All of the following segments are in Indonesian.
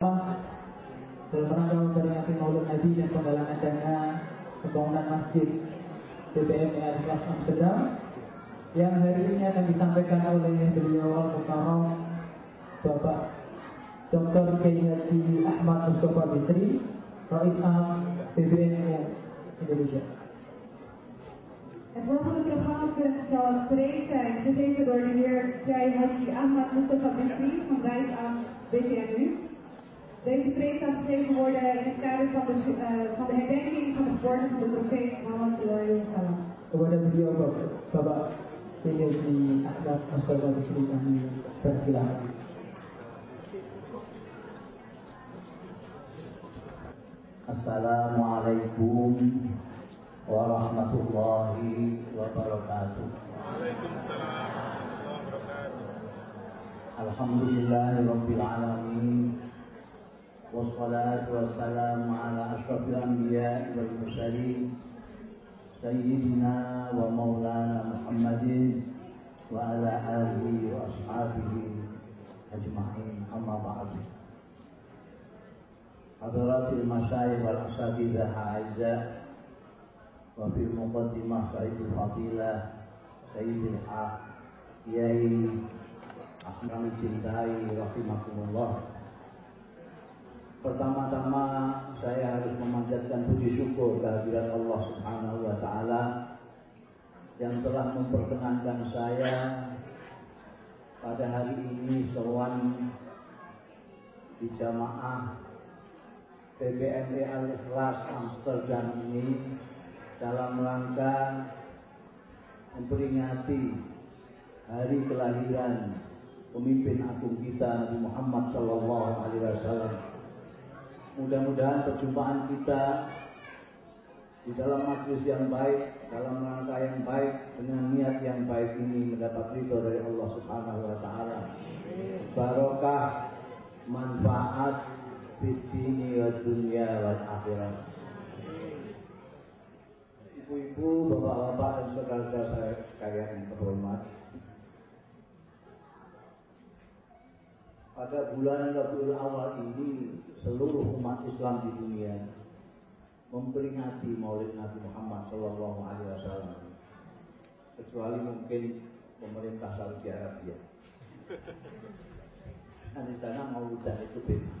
dalam rangka memperingati Maulid Nabi dan penggalangan dana pembangunan masjid BBM Kelas Amsterdam yang hari ini akan disampaikan oleh beliau Al-Mukarram Bapak Dr. Kiai Haji Ahmad Mustafa Bisri Rais Am BBM Indonesia. Het volgende programma zal spreekt zijn gegeven door de heer Jai Haji Ahmad Mustafa Bisri van Rijksam BVNU. Deze preek zal gegeven worden in het kader van de, uh, van de herdenking van de geboorte van de profeet Muhammad sallam. Kepada beliau Bapak Kiai Haji Ahmad Mustafa Bisri kami persilakan. Assalamualaikum warahmatullahi wabarakatuh. Alhamdulillahirabbil alamin. Wassalatu wassalamu ala والصلاة والسلام على أشرف الأنبياء والمرسلين سيدنا ومولانا محمد وعلى آله وأصحابه أجمعين. أما بعد حضرات المشايخ والأساتذة أعزاء وفي المقدمة سيد الفضيلة سيد الحق ياي أحمد الجنتاي رحمكم الله. Pertama-tama saya harus memanjatkan puji syukur kehadiran Allah Subhanahu wa taala yang telah memperkenankan saya pada hari ini sowan di jamaah PBME Al-Ikhlas Amsterdam ini dalam rangka memperingati hari kelahiran pemimpin agung kita Nabi Muhammad Sallallahu Alaihi Wasallam. Mudah-mudahan perjumpaan kita di dalam majlis yang baik, dalam rangka yang baik, dengan niat yang baik ini mendapat ridho dari Allah Subhanahu Wa Taala. Barokah, manfaat, fitni wa dunia wa akhirat ibu-ibu, bapak-bapak dan saudara-saudara saya sekalian yang terhormat. Pada bulan Rabiul Awal ini seluruh umat Islam di dunia memperingati Maulid Nabi Muhammad Shallallahu Alaihi Wasallam. Kecuali mungkin pemerintah Saudi Arabia. Nah, di sana mau itu beda.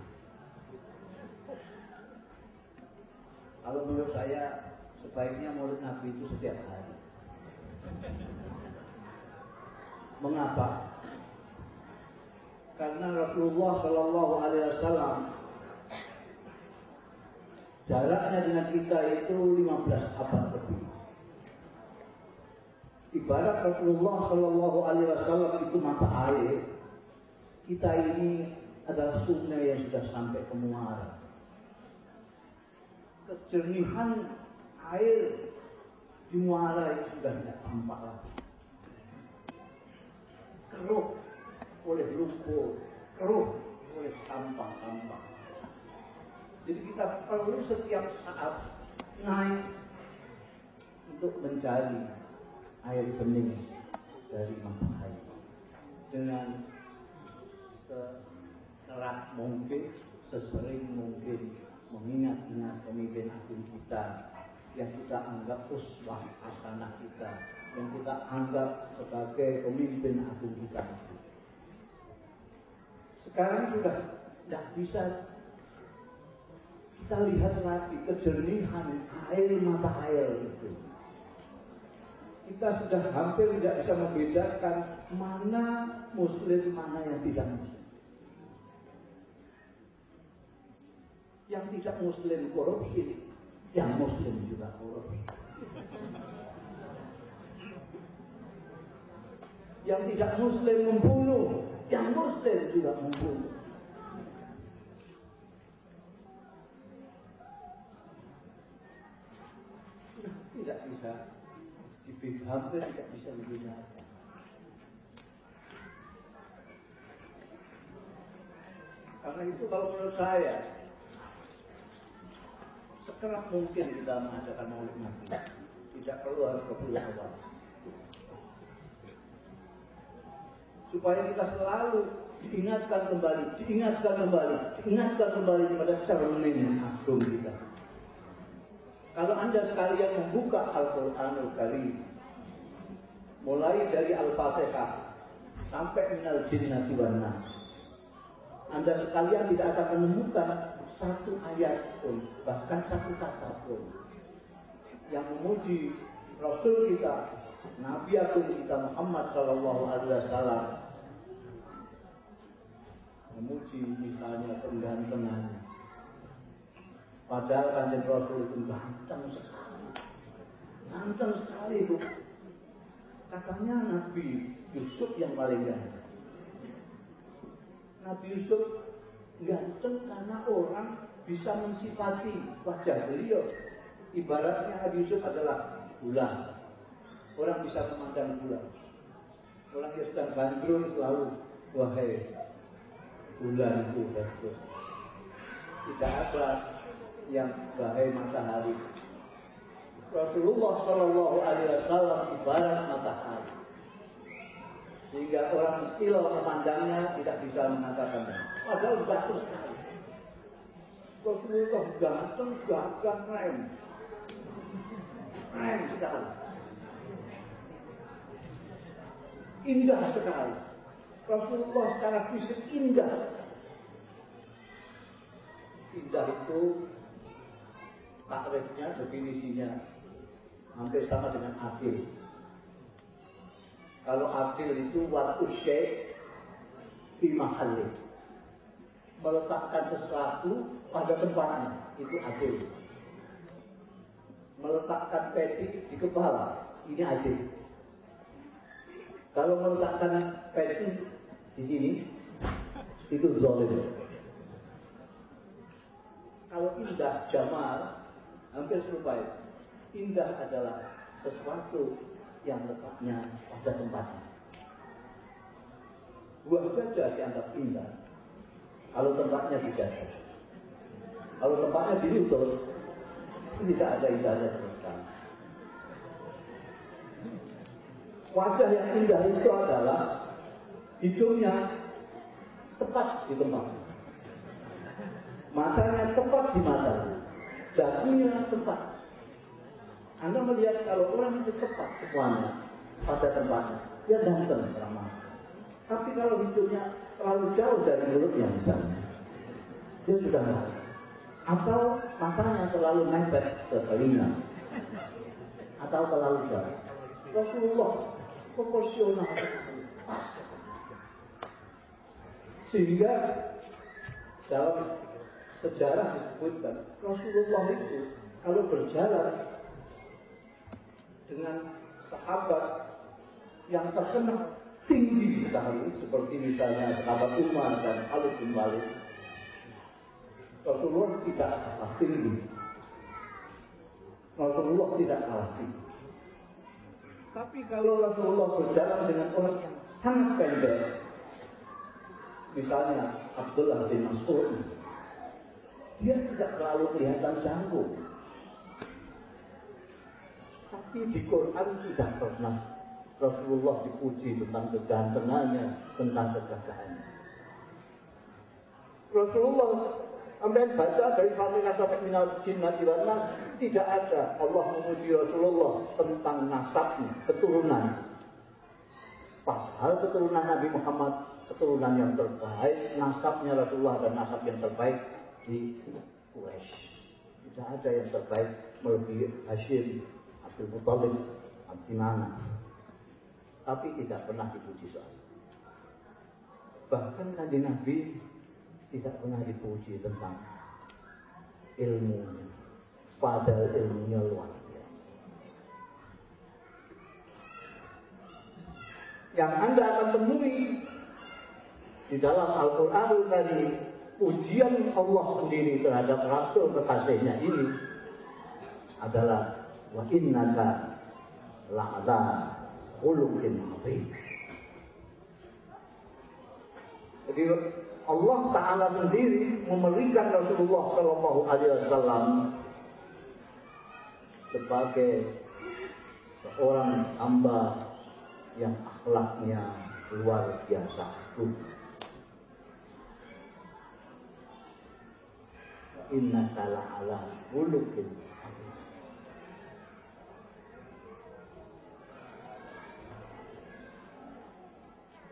Kalau menurut saya sebaiknya mulut Nabi itu setiap hari. Mengapa? Karena Rasulullah Shallallahu Alaihi Wasallam jaraknya dengan kita itu 15 abad lebih. Ibarat Rasulullah Shallallahu Alaihi Wasallam itu mata air, kita ini adalah sungai yang sudah sampai ke muara. Kejernihan air di muara itu sudah tidak tampak lagi. Keruh oleh lumpur, keruh oleh sampah-sampah. Jadi kita perlu setiap saat naik untuk mencari air bening dari mata air dengan sekeras mungkin, sesering mungkin mengingat-ingat pemimpin agung kita yang kita anggap uswah hasanah kita, yang kita anggap sebagai pemimpin agung kita. Sekarang sudah tidak bisa kita lihat lagi kejernihan air mata air itu. Kita sudah hampir tidak bisa membedakan mana muslim, mana yang tidak muslim. Yang tidak muslim korupsi, yang muslim juga korupsi. Yang tidak muslim membunuh, yang muslim juga membunuh. Tidak bisa hampir tidak bisa dibedakan. Karena itu kalau menurut saya sekerap mungkin kita mengadakan maulid nabi. Tidak perlu harus ke bulan awal. supaya kita selalu diingatkan kembali, diingatkan kembali, diingatkan kembali kepada cermin agung kita. Kalau Anda sekalian membuka Al-Quranul Karim, mulai dari Al-Fatihah sampai minal jinnati wan Anda sekalian tidak akan menemukan satu ayat pun, bahkan satu kata pun yang memuji Rasul kita, Nabi Agung kita Muhammad Shallallahu Alaihi Wasallam. Memuji misalnya penggantengan Padahal kanjeng Rasul itu ganteng sekali. Ganteng sekali itu. Katanya Nabi Yusuf yang paling ganteng. Nabi Yusuf ganteng karena orang bisa mensifati wajah beliau. Ibaratnya Nabi Yusuf adalah bulan. Orang bisa memandang bulan. Orang yang sedang gandrung selalu, wahai bulan itu bagus. Tidak ada yang bagai matahari. Rasulullah Shallallahu Alaihi Wasallam ibarat matahari, sehingga orang istilah memandangnya tidak bisa mengatakan padahal bagus sekali. Rasulullah ganteng, gagah, keren, keren sekali, indah sekali. Rasulullah secara fisik indah. Indah itu takrifnya, definisinya hampir sama dengan adil. Kalau adil itu waktu syekh di mahalli. Meletakkan sesuatu pada tempatnya, itu adil. Meletakkan peci di kepala, ini adil. Kalau meletakkan peci di sini, itu zolim. Kalau indah jamal, hampir serupa itu. Indah adalah sesuatu yang letaknya pada tempatnya. Buah gajah dianggap indah kalau tempatnya dijaga. Kalau tempatnya diutus, tidak ada indahnya sama Wajah yang indah itu adalah hidungnya tepat di tempat. Matanya tepat di matanya dagunya tepat. Anda melihat kalau orang itu tepat semuanya pada tempatnya, dia ganteng selama. Tapi kalau hidungnya terlalu jauh dari mulutnya misalnya, dia sudah marah. Atau matanya terlalu mepet ke telinga, atau terlalu jauh. Rasulullah proporsional Sehingga dalam sejarah disebutkan Rasulullah itu kalau berjalan dengan sahabat yang terkenal tinggi sekali seperti misalnya sahabat Umar dan Khalid bin Walid Rasulullah tidak kalah tinggi. Rasulullah tidak kalah tinggi. Tapi kalau Rasulullah berjalan dengan orang yang sangat pendek misalnya Abdullah bin Mas'ud dia tidak terlalu kelihatan canggung. Tapi di Quran tidak pernah Rasulullah dipuji tentang kegantengannya, tentang kegagahannya. Rasulullah sampai baca dari Fatihah sampai minal jinnati wan tidak ada Allah memuji Rasulullah tentang nasabnya, keturunan. Padahal keturunan Nabi Muhammad keturunan yang terbaik, nasabnya Rasulullah dan nasab yang terbaik di Quraisy. Tidak ada yang terbaik melebihi Hashim, Abdul Muttalib, Abdi Mana. Tapi tidak pernah dipuji soal. Bahkan kanji Nabi tidak pernah dipuji tentang ilmunya. Padahal ilmunya luar biasa. Yang Anda akan temui di dalam Al-Quranul Karim ujian Allah sendiri terhadap Rasul kekasihnya ini adalah wa innaka la'ala khuluqin. Jadi Allah Taala sendiri memberikan Rasulullah Shallallahu Alaihi Wasallam sebagai seorang hamba yang akhlaknya luar biasa agung. Inna kala ala bulukin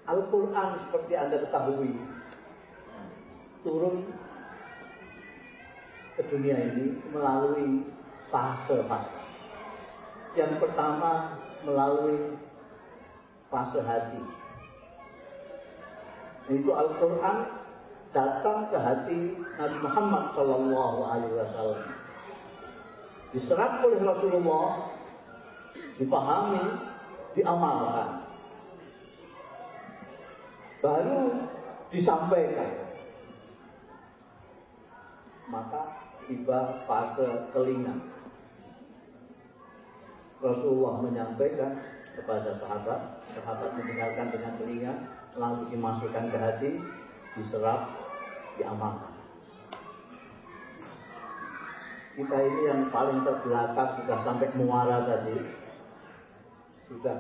Al-Quran seperti Anda ketahui turun ke dunia ini melalui fase-fase. Yang pertama melalui fase hati. Itu Al-Quran datang ke hati Nabi Muhammad Shallallahu Alaihi Wasallam. Diserap oleh Rasulullah, dipahami, diamalkan baru disampaikan. Maka tiba fase telinga. Rasulullah menyampaikan kepada sahabat, sahabat mendengarkan dengan telinga, lalu dimasukkan ke hati, diserap, diamalkan. Kita ini yang paling terbelakang sudah sampai muara tadi, sudah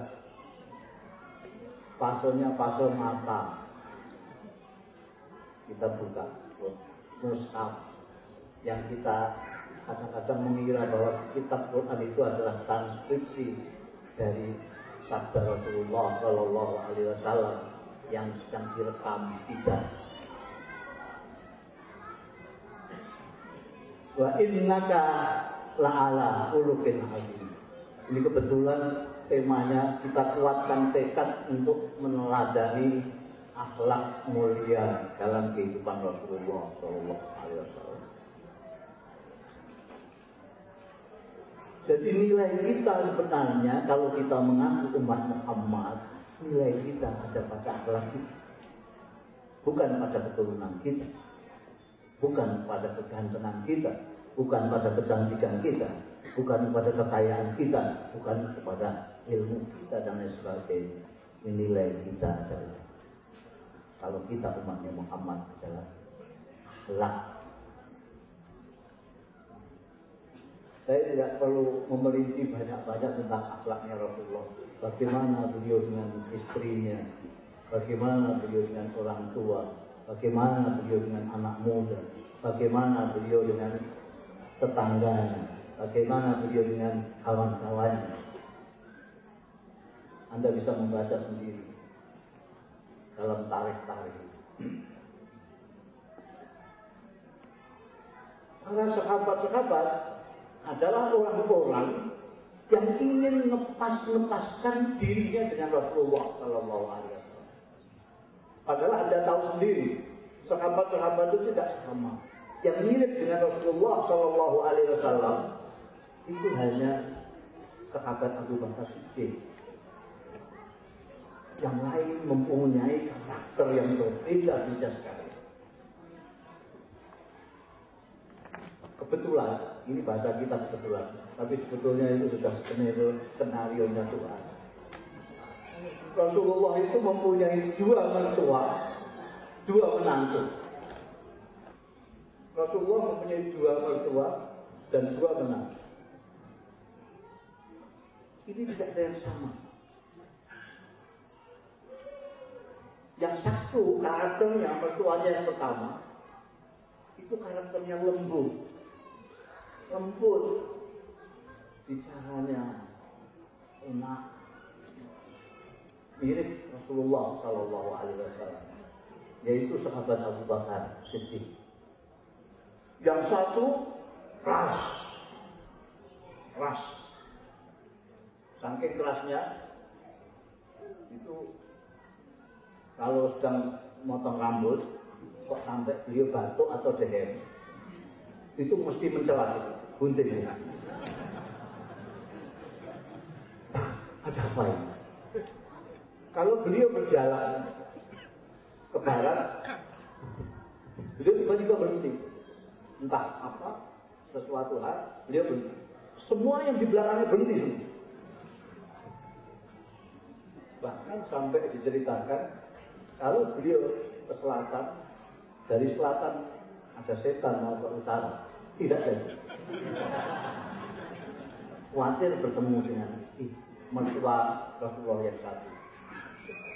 fasenya fase mata. Kita buka mushaf yang kita kadang-kadang mengira bahwa kitab Quran itu adalah transkripsi dari sabda Rasulullah Shallallahu Alaihi Wasallam yang sedang direkam tidak. Wa innaka la'ala ulukin azim. Ini kebetulan temanya kita kuatkan tekad untuk meneladani akhlak mulia dalam kehidupan Rasulullah Shallallahu Alaihi Wasallam. Jadi nilai kita sebenarnya kalau kita mengaku umat Muhammad, nilai kita ada pada akhlak kita. Bukan pada keturunan kita. Bukan pada kegantengan kita. Bukan pada kecantikan kita. Bukan pada kekayaan kita. Bukan kepada ilmu kita dan lain sebagainya. Nilai kita adalah kalau kita umatnya Muhammad adalah akhlak. Saya tidak perlu memerinci banyak-banyak tentang akhlaknya Rasulullah. Bagaimana beliau dengan istrinya, bagaimana beliau dengan orang tua, bagaimana beliau dengan anak muda, bagaimana beliau dengan tetangganya, bagaimana beliau dengan kawan-kawannya. Anda bisa membaca sendiri dalam tarikh-tarikh. Para sahabat-sahabat adalah orang-orang yang ingin lepas-lepaskan dirinya dengan Rasulullah Sallallahu Alaihi Wasallam. Padahal anda tahu sendiri, sahabat-sahabat itu tidak sama. Yang mirip dengan Rasulullah Sallallahu Alaihi Wasallam itu hanya sahabat Abu Bakar Siddiq yang lain mempunyai karakter yang berbeda-beda sekali. Kebetulan, ini bahasa kita kebetulan, tapi sebetulnya itu sudah skenario, skenario nya Tuhan. Rasulullah itu mempunyai dua mertua, dua menantu. Rasulullah mempunyai dua mertua dan dua menantu. Ini tidak ada yang sama. Yang satu karakternya mertuanya yang pertama itu karakternya lembut, lembut, bicaranya enak, mirip Rasulullah Shallallahu Alaihi Wasallam, yaitu sahabat Abu Bakar Siddiq. Yang satu keras, keras, saking kerasnya itu kalau sedang motong rambut kok sampai beliau batuk atau dehem itu mesti mencela itu gunting ada apa ini? Kalau beliau berjalan ke barat beliau tiba-tiba berhenti entah apa sesuatu hal beliau berhenti semua yang di belakangnya berhenti bahkan sampai diceritakan kalau beliau ke selatan, dari selatan ada setan mau ke utara, tidak jadi. Khawatir bertemu dengan mertua Rasulullah yang satu.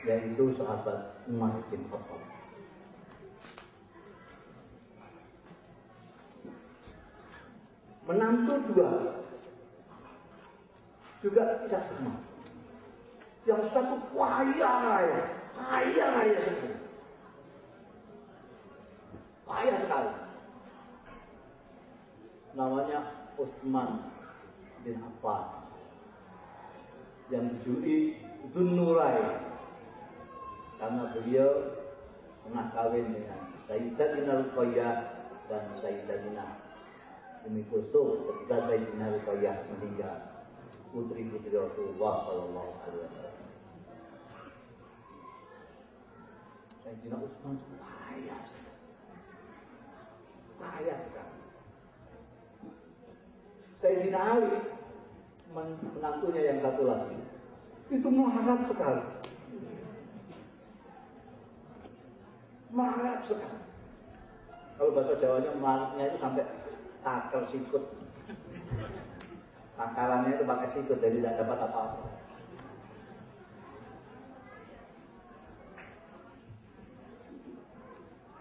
yaitu sahabat Umar bin Khattab. Menantu dua juga tidak sama. Yang satu kaya raya, kaya raya sekali. Kaya sekali. Namanya Utsman bin Affan yang dijuluki Zunurai karena beliau pernah kawin dengan Sayyidatina Ruqayyah dan Sayyidatina Umi Kulsum ketika Sayyidina Ruqayyah meninggal. Putri putri Rasulullah Shallallahu Alaihi Wasallam. Sayyidina Utsman kaya kaya sekali. Sayyidina Ali menantunya yang satu lagi. Itu melarat sekali. Melarat sekali. Kalau bahasa Jawanya melaratnya itu sampai takel sikut. Takarannya itu pakai sikut jadi tidak dapat apa-apa.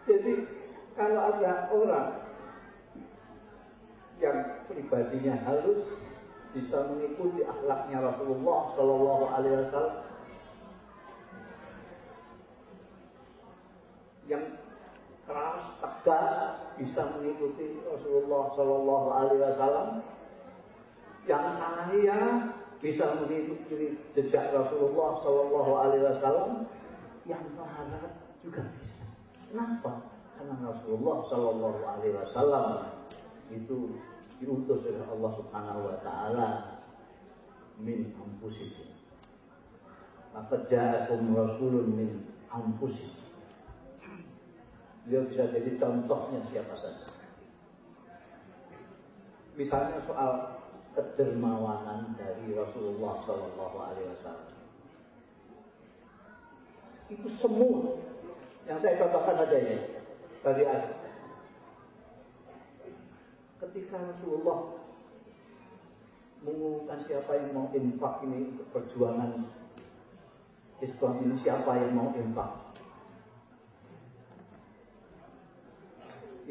Jadi kalau ada orang yang pribadinya halus bisa mengikuti akhlaknya Rasulullah Shallallahu Alaihi Wasallam yang keras tegas bisa mengikuti Rasulullah Shallallahu Alaihi Wasallam yang kaya bisa mengikuti jejak Rasulullah Shallallahu Alaihi Wasallam yang melarat juga bisa. Kenapa? Karena Rasulullah Shallallahu Alaihi Wasallam itu diutus oleh Allah Subhanahu wa taala min anfusikum. Maka ja'akum rasulun min anfusikum. Dia bisa jadi contohnya siapa saja. Misalnya soal kedermawanan dari Rasulullah Shallallahu Alaihi Wasallam. Itu semua yang saya contohkan saja ya dari ketika Rasulullah mengumumkan siapa yang mau infak ini untuk perjuangan Islam ini siapa yang mau infak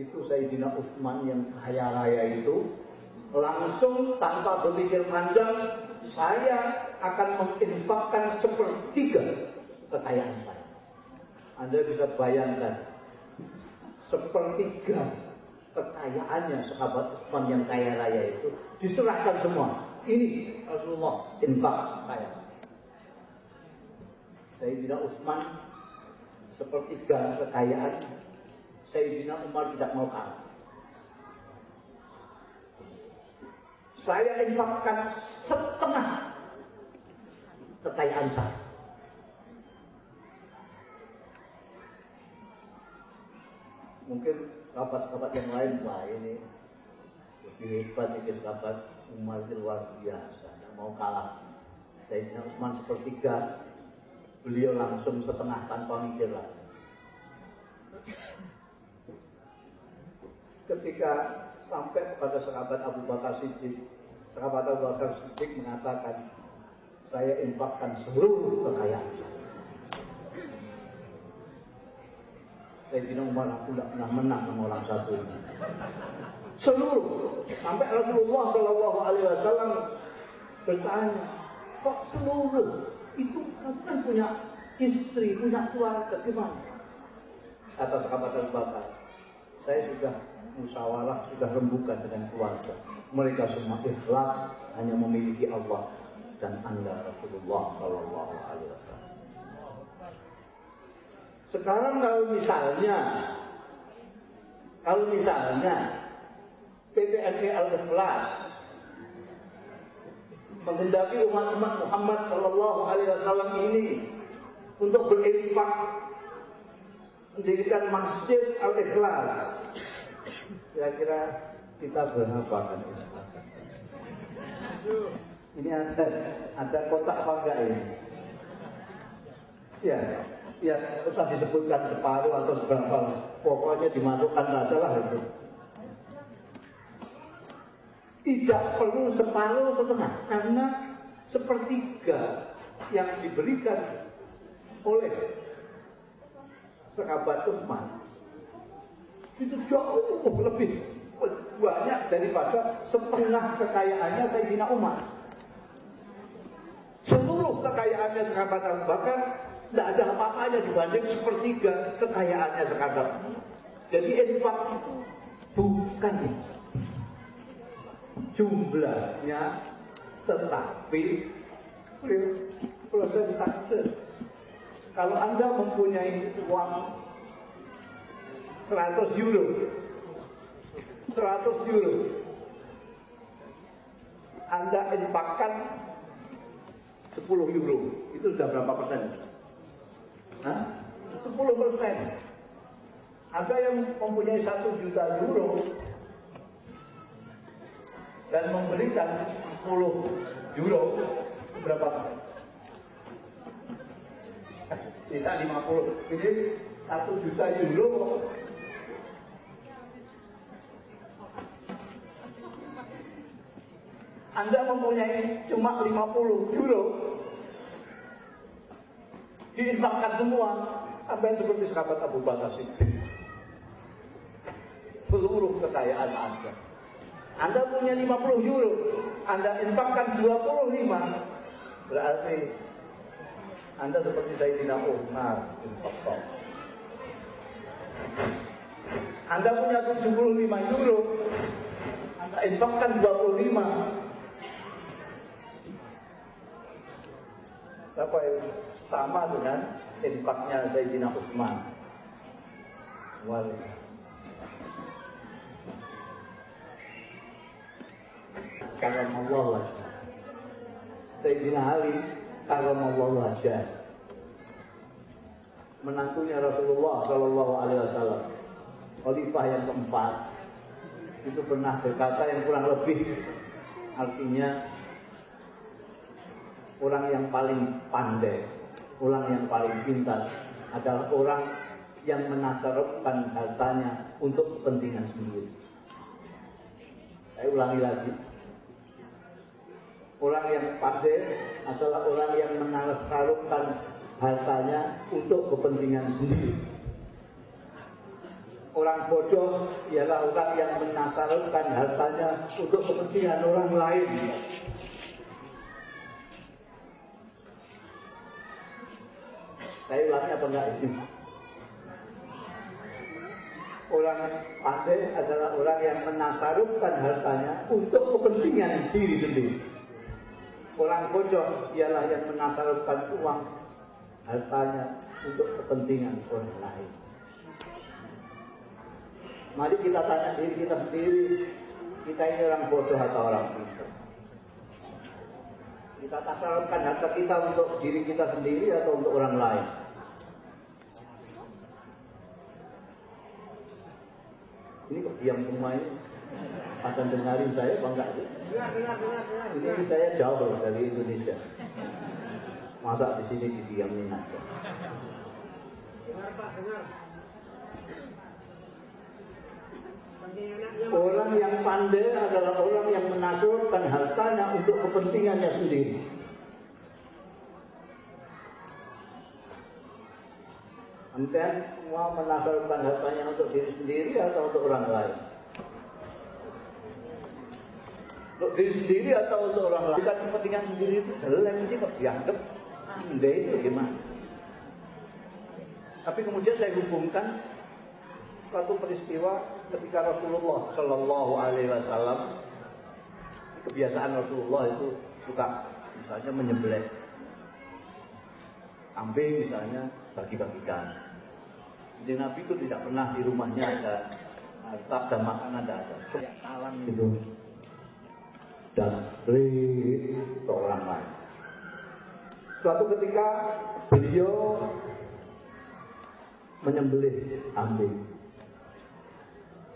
itu Sayyidina Utsman yang kaya raya itu langsung tanpa berpikir panjang saya akan menginfakkan sepertiga kekayaan saya Anda bisa bayangkan sepertiga kekayaannya sahabat Utsman yang kaya raya itu diserahkan semua. Ini Rasulullah infak kaya. Sayyidina Utsman sepertiga kekayaan Sayyidina Umar tidak mau kalah. Saya infakkan setengah kekayaan saya. Mungkin sahabat-sahabat yang lain wah ini lebih hebat ini sahabat Umar itu luar biasa yang mau kalah Sayyidina Utsman sepertiga beliau langsung setengah tanpa mikir lagi ketika sampai kepada sahabat Abu Bakar Siddiq sahabat Abu Bakar Siddiq mengatakan saya infakkan seluruh kekayaan saya Sayyidina Umar aku tidak pernah menang sama orang satu ini. Seluruh sampai Rasulullah Shallallahu Alaihi Wasallam bertanya, kok seluruh itu kan punya istri, punya keluarga, gimana? Kata sahabat Abu Bakar, saya sudah musyawarah, sudah rembukan dengan keluarga. Mereka semua ikhlas hanya memiliki Allah dan anda Rasulullah Shallallahu Alaihi Wasallam. Sekarang kalau misalnya, kalau misalnya PPNP Al-Ikhlas menghendaki umat-umat Muhammad Shallallahu Alaihi Wasallam ini untuk berinfak mendirikan masjid Al-Ikhlas, kira-kira kita berapa kan? Ini ada ada kotak apa ini? Ya, ya usah disebutkan separuh atau seberapa pokoknya dimasukkan saja lah itu tidak perlu separuh setengah karena sepertiga yang diberikan oleh sahabat Utsman itu jauh lebih banyak daripada setengah kekayaannya Sayyidina Umar. Seluruh kekayaannya sahabat Abu Bakar tidak ada apa-apanya dibanding sepertiga kekayaannya sahabat. Jadi infak itu bukan jumlahnya tetapi prosentase. Kalau Anda mempunyai uang 100 euro. 100 euro. Anda infakkan 10 euro. Itu sudah berapa persen? Hah? 10 persen. Ada yang mempunyai 1 juta euro dan memberikan 10 euro. Berapa? Kita 50 ini 1 juta euro Anda mempunyai cuma 50 euro. Diinfakkan semua. Apa yang seperti sahabat Abu Bakar Siddiq? Seluruh kekayaan Anda. Anda punya 50 euro. Anda infakkan 25 berarti Anda seperti Sayyidina Umar infakkan Anda punya 75 euro. Anda infakkan 25 apa itu sama dengan infaknya Sayyidina Utsman. Wal Allah wajah. Sayyidina Ali Allah wajah. Menantunya Rasulullah Shallallahu Alaihi Wasallam, Khalifah yang keempat, itu pernah berkata yang kurang lebih artinya orang yang paling pandai, orang yang paling pintar adalah orang yang menasarupkan hartanya untuk kepentingan sendiri. Saya ulangi lagi. Orang yang pandai adalah orang yang menasarupkan hartanya untuk kepentingan sendiri. Orang bodoh ialah orang yang menasarupkan hartanya untuk kepentingan orang lain. Saya ulangi apa enggak ini? Orang pandai adalah orang yang menasarupkan hartanya untuk kepentingan diri sendiri. Orang bodoh ialah yang menasarupkan uang hartanya untuk kepentingan orang lain. Mari kita tanya diri kita sendiri, kita ini orang bodoh atau orang pintar? Kita tasarufkan harta kita untuk diri kita sendiri atau untuk orang lain. Ini kok diam semua ini? Akan dengarin saya apa enggak? Dengar, dengar, dengar, dengar. Ini saya jauh dari Indonesia. Masa di sini didiamin aja. Dengar Pak, dengar. Orang yang pandai adalah orang yang menasurkan hartanya untuk kepentingannya sendiri. Anda mau menasurkan hartanya untuk diri sendiri atau untuk orang lain? Untuk diri sendiri atau untuk orang lain? Jika kepentingan sendiri itu jelek sih kok dianggap anda itu gimana? Tapi kemudian saya hubungkan suatu peristiwa ketika Rasulullah Shallallahu Alaihi Wasallam kebiasaan Rasulullah itu suka misalnya menyembelih kambing misalnya bagi-bagikan. Jadi Nabi itu tidak pernah di rumahnya ada harta dan makanan ada ada. Alam itu. Dan beri orang lain. Suatu ketika beliau menyembelih kambing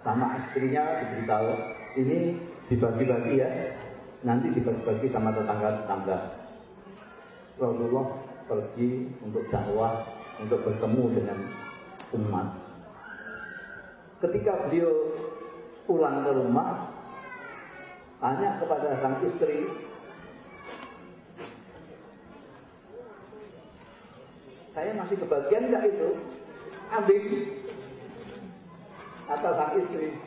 sama istrinya diberitahu ini dibagi-bagi ya. Nanti dibagi-bagi sama tetangga-tetangga. Rasulullah pergi untuk dakwah untuk bertemu dengan umat ketika beliau pulang ke rumah tanya kepada sang istri Saya masih kebagian nggak itu? Ambil. Kata sang istri,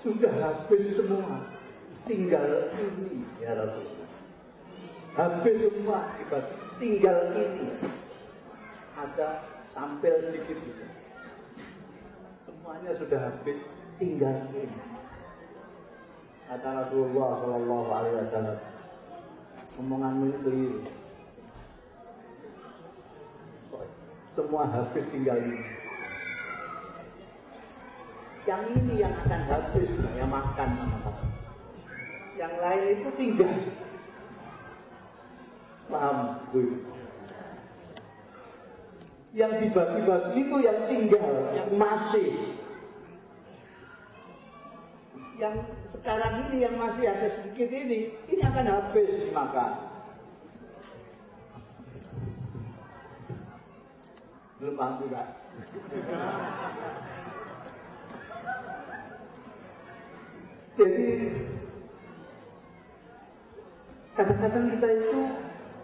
sudah habis semua. Tinggal ini ya Rasul. Habis semua. Tinggal ini. Ada sampel sedikit juga. Semuanya sudah habis. Tinggal ini. Kata Rasulullah Shallallahu Alaihi Wasallam, omonganmu itu keliru. Semua habis tinggal ini. Yang ini yang akan habis, yang makan. Yang lain itu tinggal. Paham, Bu? Yang dibagi-bagi itu yang tinggal, yang masih. Yang sekarang ini yang masih ada sedikit ini, ini akan habis dimakan. Belum paham juga. Jadi kadang-kadang kita itu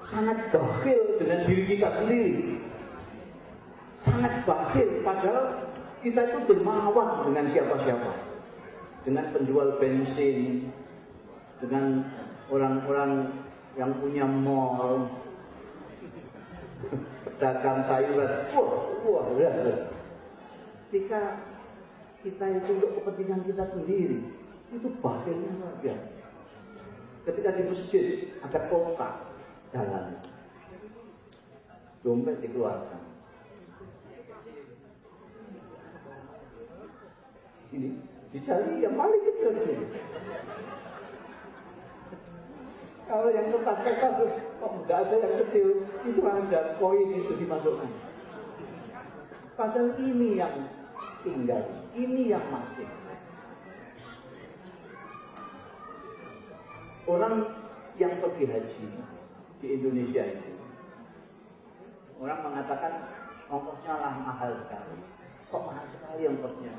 sangat bakhil dengan diri kita sendiri. Sangat bakhil padahal kita itu dermawan dengan siapa-siapa. Dengan penjual bensin, dengan orang-orang yang punya mall, dagang sayuran, wah, wah, wah. Ketika kita itu untuk kepentingan kita sendiri, itu bakhilnya luar biasa. Ketika di masjid ada kota jalan, dompet dikeluarkan. Ini dicari yang paling kecil ini. Kalau yang kertas-kertas, kok nggak ada yang kecil, itu ada koin itu dimasukkan. Padahal ini yang tinggal, ini yang masih. Orang yang pergi haji di Indonesia itu, orang mengatakan ongkosnya lah mahal sekali. Kok mahal sekali ongkosnya?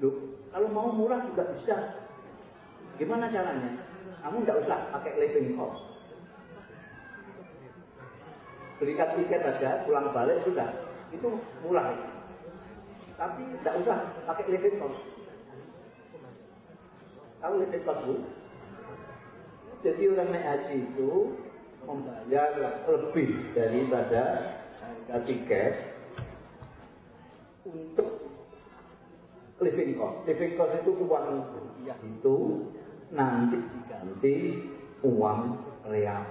Loh, kalau mau murah juga bisa. Gimana caranya? Kamu nggak usah pakai living cost. Belikan tiket aja, pulang balik sudah. Itu murah. Tapi nggak usah pakai living cost. Tahu living cost bu? Jadi orang naik haji itu membayar lebih daripada harga tiket untuk living cost. Living cost itu uang itu nanti diganti uang real.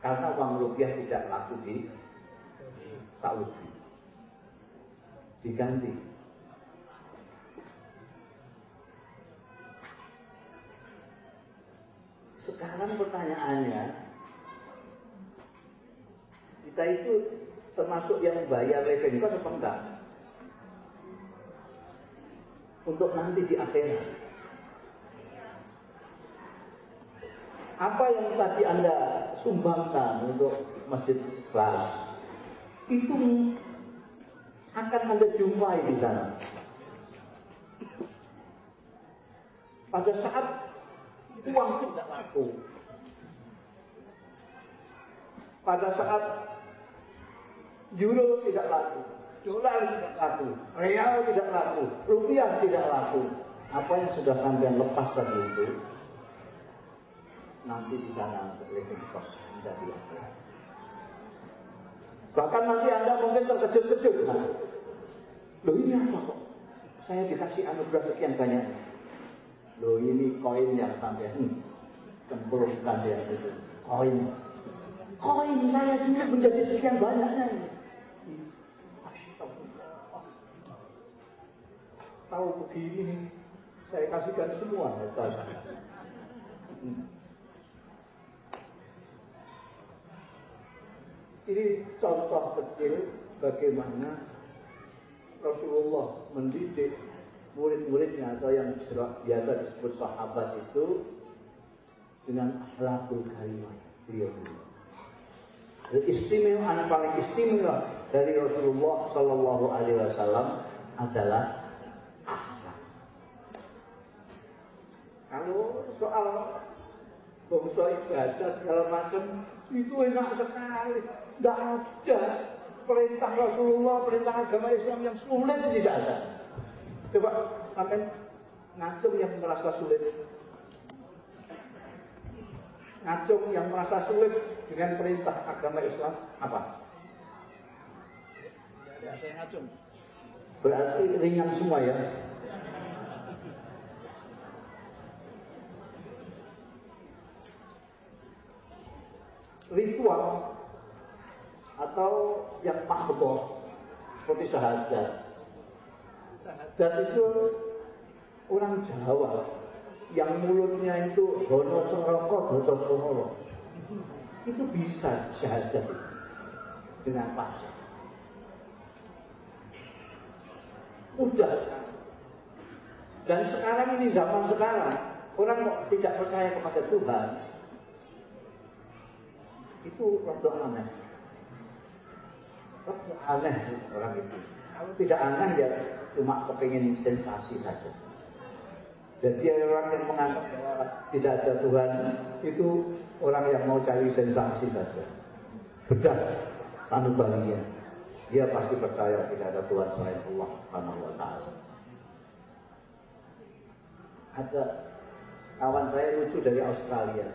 Karena uang rupiah tidak laku di Saudi. Diganti. Sekarang pertanyaannya, kita itu termasuk yang bayar living cost apa enggak? Untuk nanti di akhirat. Apa yang tadi Anda sumbangkan untuk Masjid Ikhlas itu akan Anda jumpai di sana. Pada saat uang tidak laku. Pada saat euro tidak laku, dolar tidak laku, real tidak laku, rupiah tidak laku. Apa yang sudah kalian lepas tadi itu nanti di sana living cost menjadi akhirat. Bahkan nanti Anda mungkin terkejut-kejut. Nah, Loh ini apa kok? Saya dikasih anugerah sekian banyak. Loh ini koin yang sampai hmm, cemplungkan dia itu. Koin. Koin saya juga menjadi sekian banyaknya ini. Tahu begini saya kasihkan semua. Hmm. Ini contoh kecil bagaimana Rasulullah mendidik murid-muridnya atau yang biasa disebut sahabat itu dengan akhlakul karimah beliau Istimewa, anak paling istimewa dari Rasulullah Shallallahu Alaihi Wasallam adalah Kalau soal bangsa ibadah segala macam itu enak sekali. Tidak ada perintah Rasulullah, perintah agama Islam yang sulit tidak ada. Coba sampai ngacung yang merasa sulit. Ngacung yang merasa sulit dengan perintah agama Islam apa? Ya, saya ngacung. Berarti ringan semua ya. Ritual atau yang mahdoh seperti syahadat. Syahadat itu orang Jawa yang mulutnya itu hono seroko dodo itu bisa syahadat dengan pas. Mudah. Dan sekarang ini zaman sekarang, orang tidak percaya kepada Tuhan, itu rada aneh. Rada aneh orang itu. Kalau tidak aneh ya cuma kepingin sensasi saja. Jadi orang yang menganggap bahwa tidak ada Tuhan itu orang yang mau cari sensasi saja. Bedah sanubarinya dia pasti percaya tidak ada Tuhan selain Allah Subhanahu wa taala. Ada kawan saya lucu dari Australia.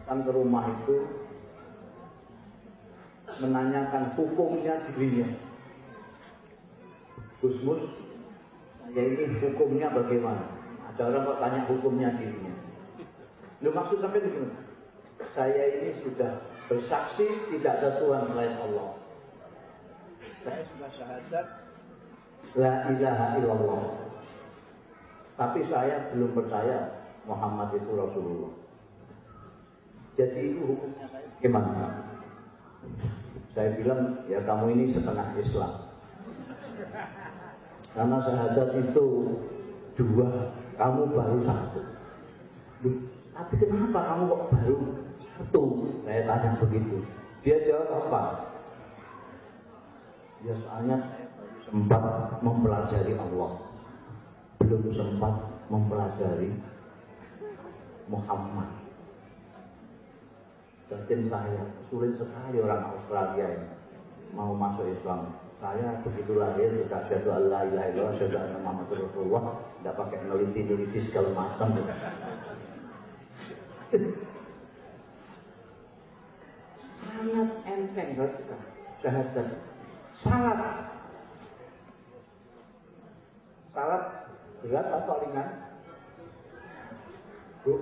Datang ke rumah itu menanyakan hukumnya dirinya. Gusmus, ya ini hukumnya bagaimana? Ada orang kok tanya hukumnya dirinya. Lu maksud sampai begini? Saya ini sudah bersaksi tidak ada Tuhan selain Allah. Saya sudah syahadat La ilaha illallah. Tapi saya belum percaya Muhammad itu Rasulullah. Jadi itu gimana? Saya bilang, ya kamu ini setengah Islam. Karena syahadat itu dua, kamu baru satu. Tapi kenapa kamu kok baru satu? Saya tanya begitu. Dia jawab apa? Ya soalnya sempat mempelajari Allah. Belum sempat mempelajari Muhammad. Dan saya sulit sekali orang Australia ini mau masuk Islam. Saya begitu lahir sudah syahadu Allah ilaha illallah syahadu anna Muhammad Rasulullah tidak pakai neliti-neliti segala macam. sangat enteng syahadat. Salat. Salat berat atau ringan? Bu?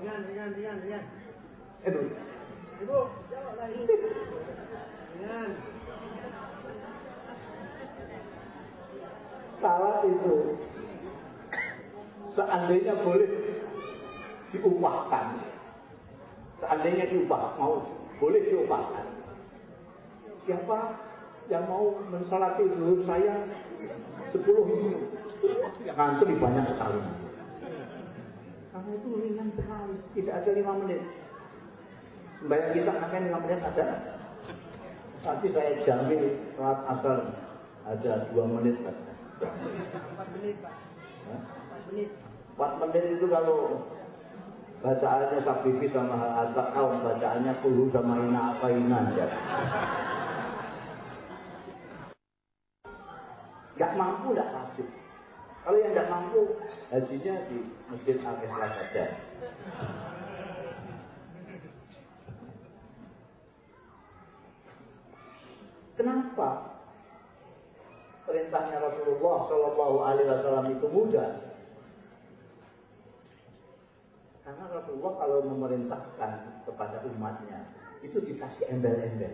Ringan, ringan, ringan, ringan. Eh, Bu. Ibu, lagi. Ringan. Salat itu seandainya boleh diupahkan, seandainya diupah mau boleh diupahkan. Siapa yang mau mensolati zuhur saya sepuluh ribu? Yang ngantri banyak sekali. Karena itu ringan sekali, tidak ada lima menit. Sembayang kita akan lima menit ada. Tapi saya jamin sholat asar ada dua menit saja. Empat menit, Pak. Empat menit. Empat menit itu kalau bacaannya sabibi sama hal kaum bacaannya kulu sama ina apa ina ya. Gak mampu gak wajib. Kalau yang gak mampu hajinya di masjid al saja. Kenapa perintahnya Rasulullah Shallallahu Alaihi Wasallam itu mudah? Karena Rasulullah kalau memerintahkan kepada umatnya itu dikasih embel-embel.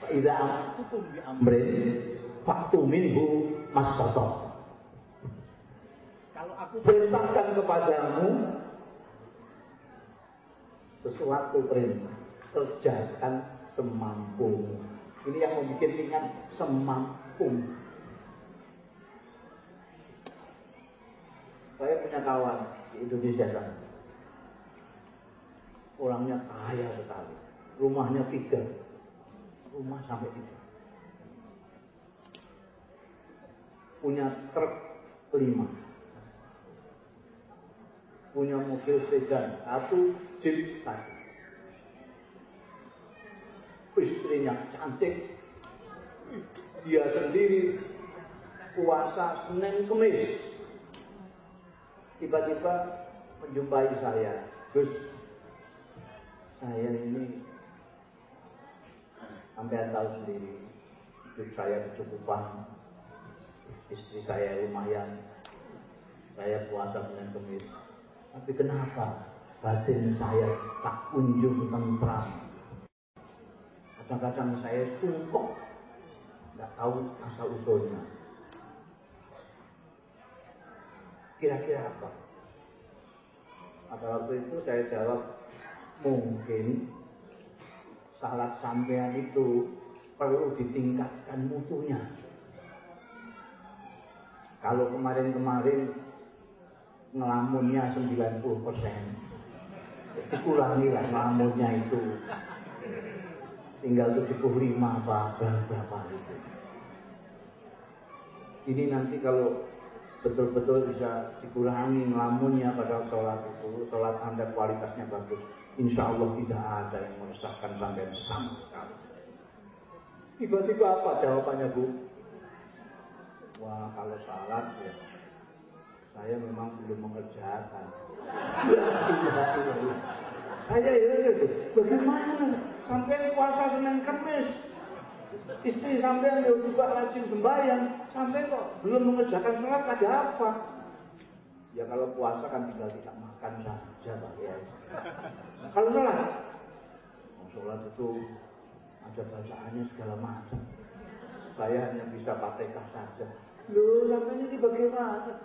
Fa'idha amtukum bi amrin faktu minhu masqata. Kalau aku perintahkan kepadamu sesuatu perintah, kerjakan semampumu. Ini yang membuat ringan semampu. Saya punya kawan di Indonesia sana. Orangnya kaya sekali. Rumahnya tiga. Rumah sampai tiga. Punya truk lima. punya mobil sedan satu, jeep satu. Istrinya cantik, dia sendiri puasa Senin Kemis. Tiba-tiba menjumpai saya, Gus, saya ini sampai tahu sendiri hidup saya kecukupan. Istri saya lumayan. Saya puasa Senin Kemis. Tapi kenapa batin saya tak kunjung tentram kadang-kadang saya sungkok nggak tahu asal usulnya kira-kira apa pada waktu itu saya jawab mungkin salat sampean itu perlu ditingkatkan mutunya. Kalau kemarin-kemarin ngelamunnya 90 persen, dikurangilah ngelamunnya itu. Tinggal 75 apa berapa itu. Ini nanti kalau betul-betul bisa dikurangi ngelamunnya pada sholat itu, sholat anda kualitasnya bagus. Insya Allah tidak ada yang meresahkan sampai sama sekali. Tiba-tiba apa jawabannya Bu? Wah kalau salat ya saya memang belum mengerjakan. saya ya, ya, bagaimana sampai puasa Senin Kamis istri sampai juga rajin sembahyang sampai kok belum mengerjakan sholat ada apa? Ya kalau puasa kan tinggal tidak makan saja Pak ya. Kalau sholat, oh, sholat itu ada bacaannya segala macam. Saya hanya bisa fatihah saja. Loh, sampai ini bagaimana?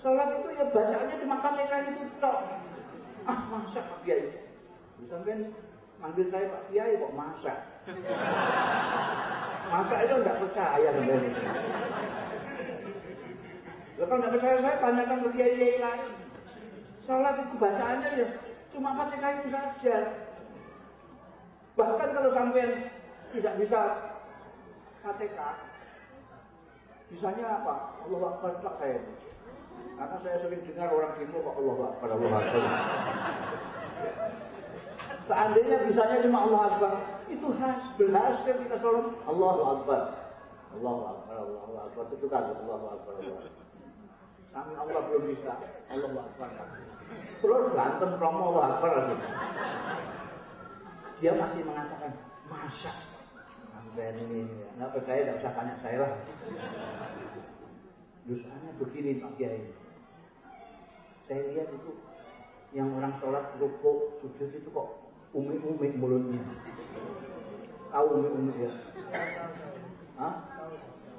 Sholat itu ya bacaannya cuma fatihah itu tok. Ah, masa Pak Kiai? Sampai manggil saya Pak Kiai kok masa? Masa itu enggak percaya sebenarnya. kalau enggak percaya saya tanyakan ke kiai lain. Sholat itu bacaannya ya cuma fatihah itu saja. Bahkan kalau sampai tidak bisa fatihah, bisanya apa? Allah Akbar tak saya. Karena saya sering dengar orang timur kok Allah Akbar, Allah Akbar. Seandainya bisanya cuma Allah Akbar, itu khas berhasil kita sholat Allah Akbar. Allah Akbar, Allah Akbar. Itu kan Allah Akbar. Kami Allah belum bisa. Allah Akbar. Terus berantem promo Allah Akbar. Dia masih mengatakan, masa sampai ini nggak percaya tidak usah tanya saya lah. Dosanya begini Pak Kiai. Saya lihat itu yang orang sholat rukuk sujud itu kok umi-umi mulutnya. Tahu umi-umi ya? Hah?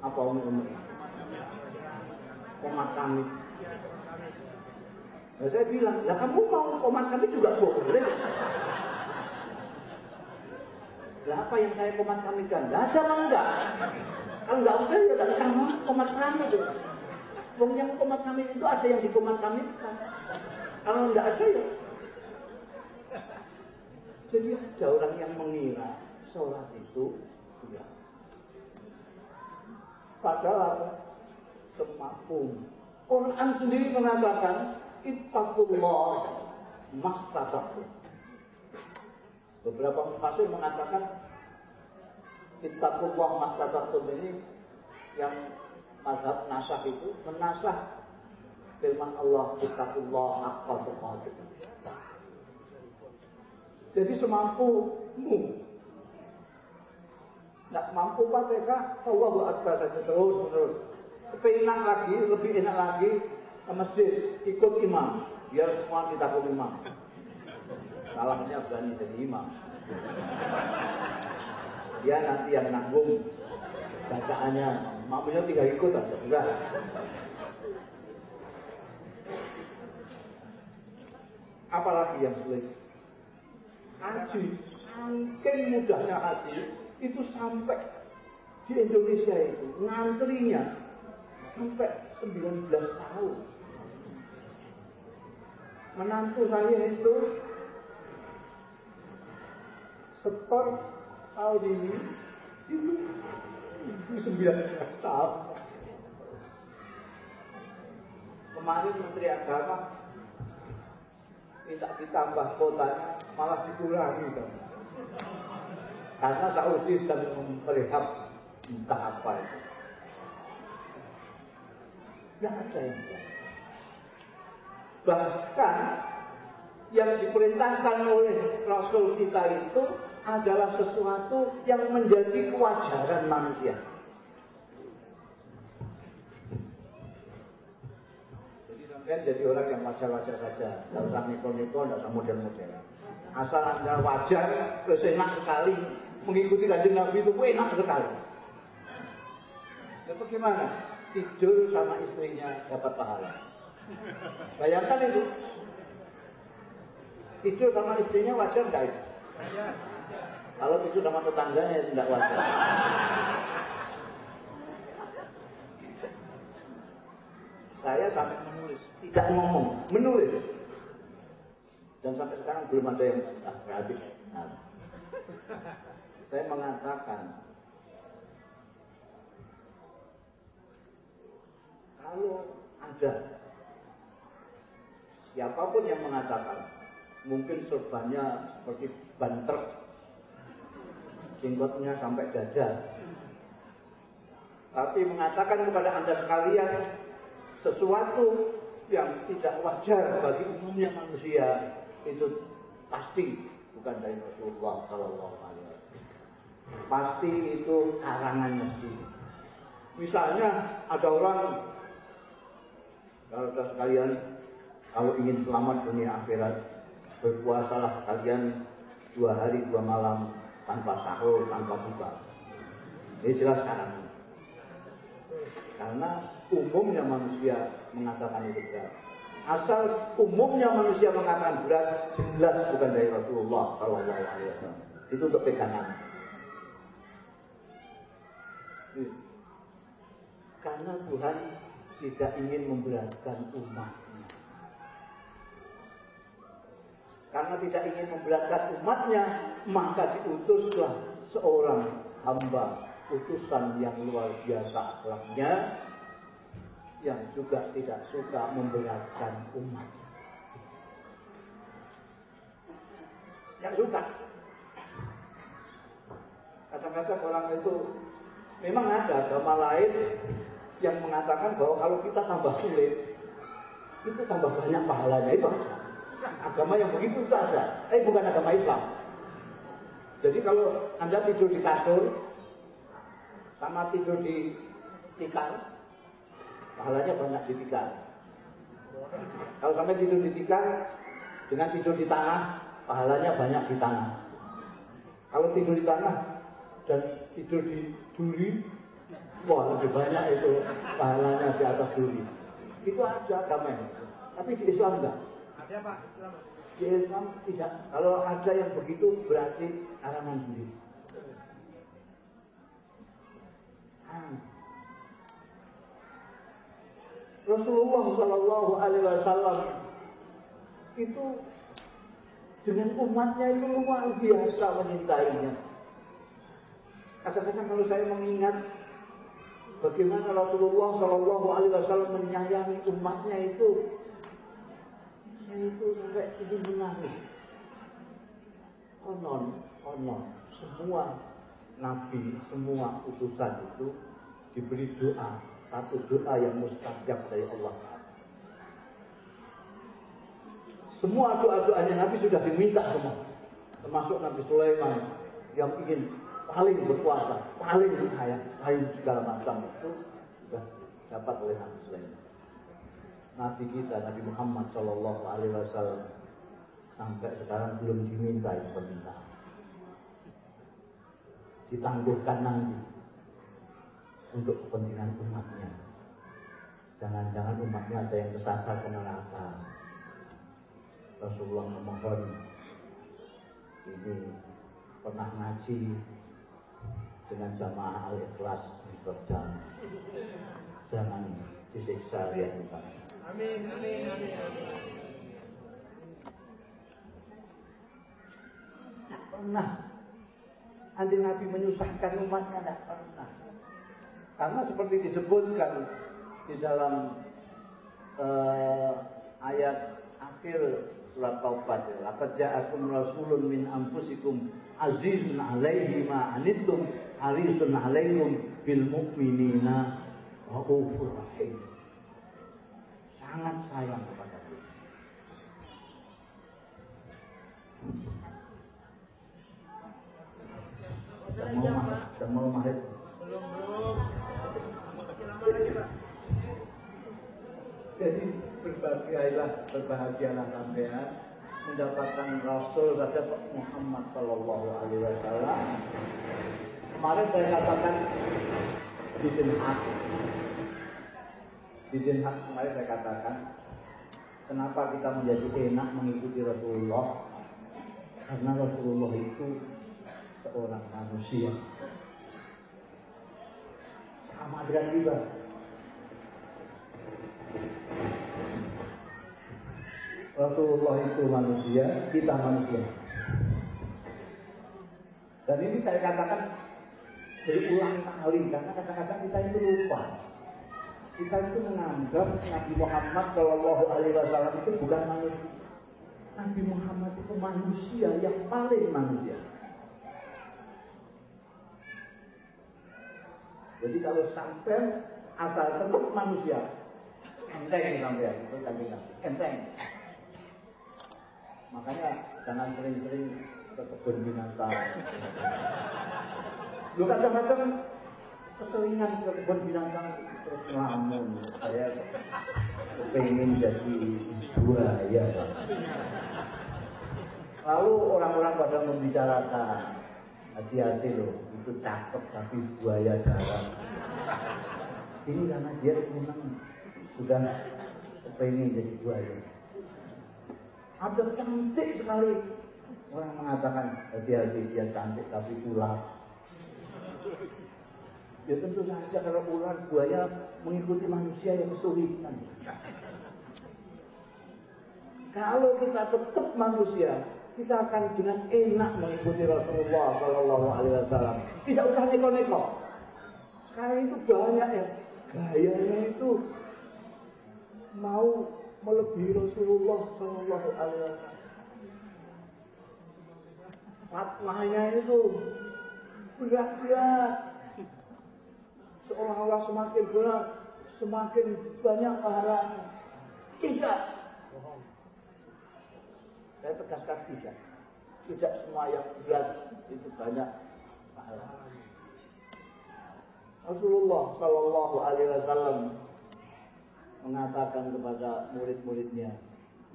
Apa umi-umi? Komat kami. Nah, saya bilang, ya kamu mau komat kami juga boleh. Lah apa yang saya komat kami kan? Lah ada enggak? Kalau enggak udah ya enggak sama komat kami itu. Wong yang komat kami itu ada yang di komat kami kan. Kalau enggak ada ya. Jadi ada orang yang mengira sholat itu ya. Padahal apa? Semampu. Quran sendiri mengatakan ittaqullah mastata'tum. Beberapa mufassir mengatakan ittaqullah mastata'tum ini yang mazhab nasah itu menasah firman Allah ittaqullah haqqa tuqatih. Jadi semampumu. Nggak mampu fatihah, Allahu Akbar saja terus terus. Lebih enak lagi, lebih enak lagi ke masjid, ikut imam. Biar semua kita pun imam. Salahnya berani jadi imam. Dia nanti yang nanggung bacaannya. Makmumnya tinggal ikut aja, enggak. Apalagi yang sulit? Haji, saking mudahnya haji, itu sampai di Indonesia itu ngantrinya sampai 19 tahun. Menantu saya itu setor tahun ini itu, itu 19 tahun. Kemarin Menteri Agama minta ditambah kotanya malah dikurangi dong. Karena Saudi sedang memperlihat entah apa itu. Tidak ada yang. Bahkan yang diperintahkan oleh Rasul kita itu adalah sesuatu yang menjadi kewajaran manusia. Jadi sampai jadi orang yang wajar-wajar saja, tidak usah neko-neko, tidak usah model-model. Asal anda wajar, terus enak sekali mengikuti kanjeng Nabi itu enak sekali. Ya bagaimana? Tidur sama istrinya dapat pahala. Bayangkan itu. Tidur sama istrinya wajar itu? Kalau tidur sama tetangganya tidak wajar. Saya sampai menulis, tidak ngomong, menulis. Dan sampai sekarang belum ada yang ah, habis. Nah, saya mengatakan kalau ada siapa pun yang mengatakan mungkin serbannya seperti ban truk jenggotnya sampai dada tapi mengatakan kepada anda sekalian sesuatu yang tidak wajar bagi umumnya manusia itu pasti bukan dari Rasulullah Shallallahu Alaihi Wasallam. Pasti itu karangannya sendiri misalnya ada orang kalau sekalian kalau ingin selamat dunia akhirat berpuasalah kalian dua hari dua malam tanpa sahur tanpa buka ini jelas karangan. Karena umumnya manusia mengatakan itu berat. Asal umumnya manusia mengatakan berat, jelas bukan dari Rasulullah Shallallahu Alaihi Wasallam. Itu untuk pegangan. Karena Tuhan tidak ingin memberatkan umatnya. Karena tidak ingin memberatkan umatnya, maka diutuslah seorang hamba utusan yang luar biasa akhlaknya yang juga tidak suka memberatkan umat. Yang suka. Kadang-kadang orang itu memang ada agama lain yang mengatakan bahwa kalau kita tambah sulit itu tambah banyak pahalanya itu. Agama yang begitu itu ada. Eh bukan agama Islam. Jadi kalau Anda tidur di kasur, sama tidur di tikar, pahalanya banyak di tikar. Kalau sampai tidur di tikar, dengan tidur di tanah, pahalanya banyak di tanah. Kalau tidur di tanah dan tidur di duri, wah lebih banyak itu pahalanya di atas duri. Itu aja agama Tapi di Islam enggak. Ada Pak, Islam. Di Islam tidak. Kalau ada yang begitu berarti karangan sendiri. Rasulullah Shallallahu Alaihi Wasallam itu dengan umatnya itu luar biasa menyintainya. Kadang-kadang kalau saya mengingat bagaimana Rasulullah Shallallahu Alaihi Wasallam menyayangi umatnya itu, saya itu sampai ingin menangis. Konon, konon, semua nabi, semua utusan itu diberi doa, satu doa yang mustajab dari Allah Semua doa-doanya Nabi sudah diminta semua. Termasuk Nabi Sulaiman yang ingin paling berkuasa, paling kaya, paling segala macam itu sudah dapat oleh Nabi Sulaiman. Nabi kita Nabi Muhammad Shallallahu Alaihi Wasallam sampai sekarang belum diminta permintaan ditangguhkan nanti untuk kepentingan umatnya. Jangan-jangan umatnya ada yang kesasar ke neraka. Rasulullah memohon ini pernah ngaji dengan jamaah al-ikhlas di Jogja. Jangan disiksa ya Tuhan. Amin, amin, amin. Pernah Anjing Nabi menyusahkan umatnya tidak pernah. Karena seperti disebutkan di dalam uh, ayat akhir surat Taubat. Laqad ja'akum rasulun min anfusikum azizun 'alaihi ma anittum harisun 'alaikum bil mu'minina raufur rahim. Sangat sayang kepada kita. Mau mau. Belum, belum. Masih lama lagi, Pak. Jadi berbahagialah, berbahagialah sampean. Mendapatkan Rasul saja Muhammad Shallallahu Alaihi Wasallam. Kemarin saya katakan di hak, di hak kemarin saya katakan kenapa kita menjadi enak mengikuti Rasulullah? Karena Rasulullah itu seorang manusia. Sama dengan kita Rasulullah itu manusia, kita manusia. Dan ini saya katakan berulang kali karena kadang-kadang kita itu lupa. Kita itu menganggap Nabi Muhammad Shallallahu Alaihi Wasallam itu bukan manusia. Nabi Muhammad itu manusia yang paling manusia. Jadi kalau sampai asal tetap manusia, enteng itu kan enteng. Makanya jangan sering-sering ke kebun binatang. Lu kadang-kadang keseringan ke kebun binatang terus ngelamun. Saya pengen jadi buaya. Lalu orang-orang pada membicarakan hati-hati loh, itu cakep tapi buaya darat. Ini karena dia memang sudah pengen jadi buaya. Ada cantik sekali. Orang mengatakan hati-hati dia cantik tapi ular. Ya tentu saja kalau ular buaya mengikuti manusia yang kesulitan. Kalau kita tetap manusia, kita akan dengan enak mengikuti Rasulullah Shallallahu Alaihi Wasallam. Tidak usah neko-neko. Sekarang itu banyak ya gayanya itu mau melebihi Rasulullah Shallallahu Alaihi Wasallam. Fatwanya itu berat-berat. Seolah-olah semakin berat, semakin banyak pahalanya. Tidak. Saya tegaskan tidak. Tidak semua yang berat itu banyak pahala. Rasulullah Shallallahu Alaihi Wasallam mengatakan kepada murid-muridnya,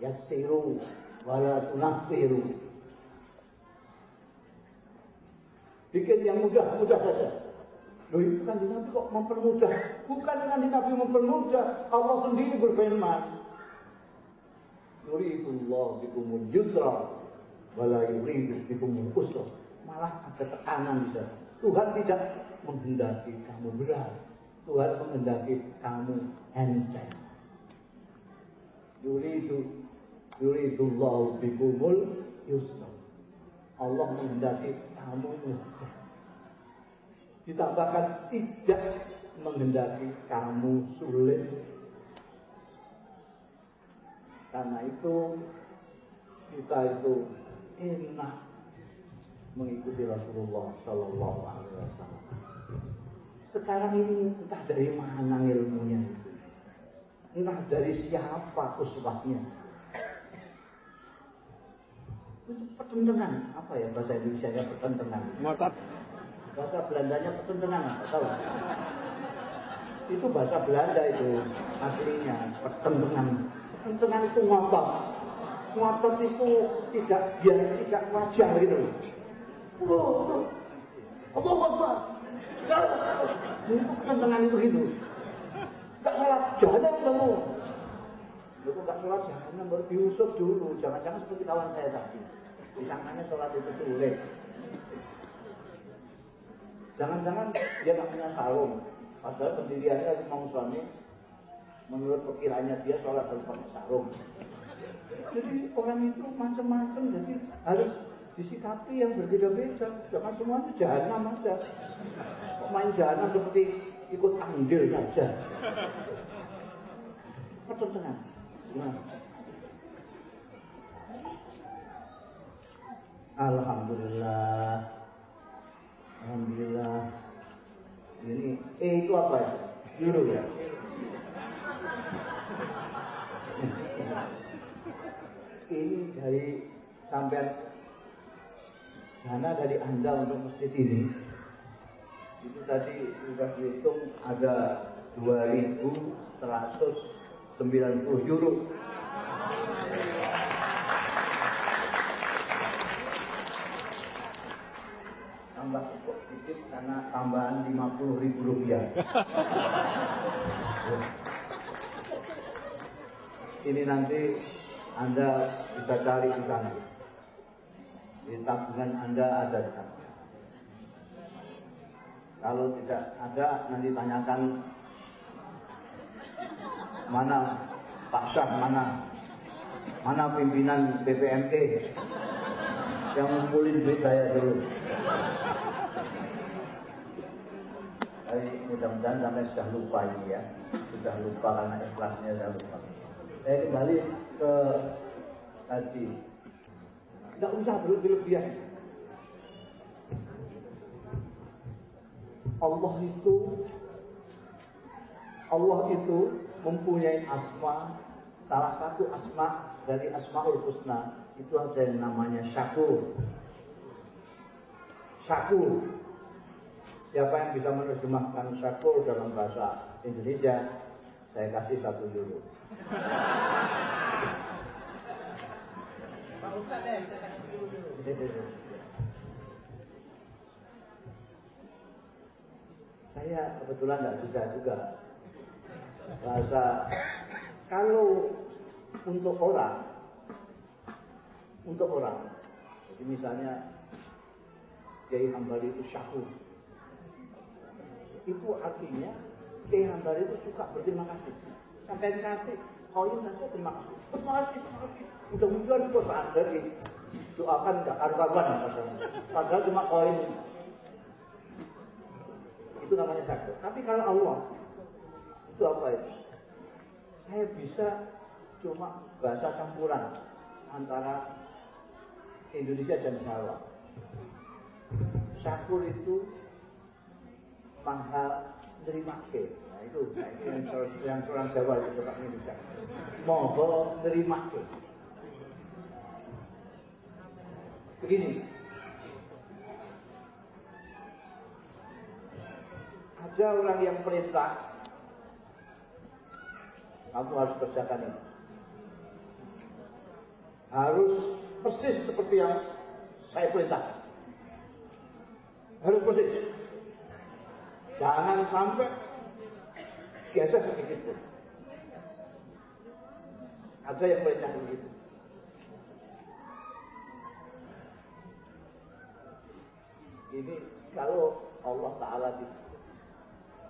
Yassiru wala tunafiru. Bikin yang mudah-mudah saja. Loh itu kan Nabi kok mempermudah. Bukan kan Nabi mempermudah. Allah sendiri berfirman. Yuridullah bikumul yusra. Wala yuridu bikumul usra. Malah ada tekanan di sana. Tuhan tidak menghendaki kamu berat. Tuhan menghendaki kamu enteng. Yuridu yuridullahu bikumul yusra. Allah menghendaki kamu mudah. Ditambahkan tidak menghendaki kamu sulit. Karena itu kita itu enak mengikuti Rasulullah Shallallahu Alaihi Wasallam. Sekarang ini entah dari mana ilmunya itu, entah dari siapa uswahnya. Itu pertentangan apa ya bahasa Indonesia nya pertentangan? Ngotot. Bahasa Belandanya pertentangan apa tahu? Itu bahasa Belanda itu aslinya pertentangan. Pertentangan itu ngotot. Ngotot itu tidak biar tidak wajar gitu. Oh, Allah Akbar. Itu pertentangan itu gitu. Gak salah jalan kamu. Lu kok gak sholat jangan baru diusut dulu. Jangan-jangan seperti kawan saya tadi. Disangkanya sholat itu sulit. Jangan-jangan dia gak punya sarung. Padahal pendiriannya Imam Suami menurut pikirannya dia sholat harus pakai sarung. Jadi orang itu macam-macam. Jadi harus disikapi yang berbeda-beda. Jangan semua itu jahanam aja. Main jahanam seperti ikut andil saja. Pertentangan. Nah. Alhamdulillah. Alhamdulillah. Ini eh itu apa ya? Euro ya. Ini dari sampai dana dari Anda untuk masjid ini itu tadi sudah dihitung ada 2190 euro. tambah cukup sedikit karena tambahan 50 ribu rupiah. Ini nanti Anda bisa cari di sana. Di tabungan Anda ada di sana. Kalau tidak ada, nanti tanyakan mana Pak Syah, mana mana pimpinan BPME yang ngumpulin duit saya dulu. Mudah-mudahan sampai sudah lupa ini ya. Sudah lupa karena ikhlasnya sudah lupa. Saya kembali ke tadi. Tidak usah berlebihan. Allah itu Allah itu mempunyai asma salah satu asma dari asmaul husna. Itu ada yang namanya syakur syakur siapa yang bisa menerjemahkan syakur dalam bahasa Indonesia? Saya kasih satu dulu. Pak Ustaz deh, saya kasih dulu. Saya kebetulan tidak bisa juga. Bahasa kalau untuk orang untuk orang jadi misalnya Kiai Hambali itu syakur itu artinya Kiai Hambali itu suka berterima kasih. Sampai kasih koin saja terima kasih. Terima kasih terima kasih mudah-mudahan kok saat dari doakan nggak? Karuan padahal cuma koin itu namanya syakur. Tapi kalau Allah itu apa itu? Saya bisa cuma bahasa campuran antara Indonesia dan Jawa. Syakur itu maha nerima ke. Nah itu, nah itu yang, yang orang Jawa itu coba Indonesia. Moho nerima ke. Begini, orang yang perintah. Kamu harus kerjakan ini. Harus persis seperti yang saya perintahkan. Harus persis. Jangan sampai geser sedikit pun. Ada yang perintah begitu. Ini kalau Allah Ta'ala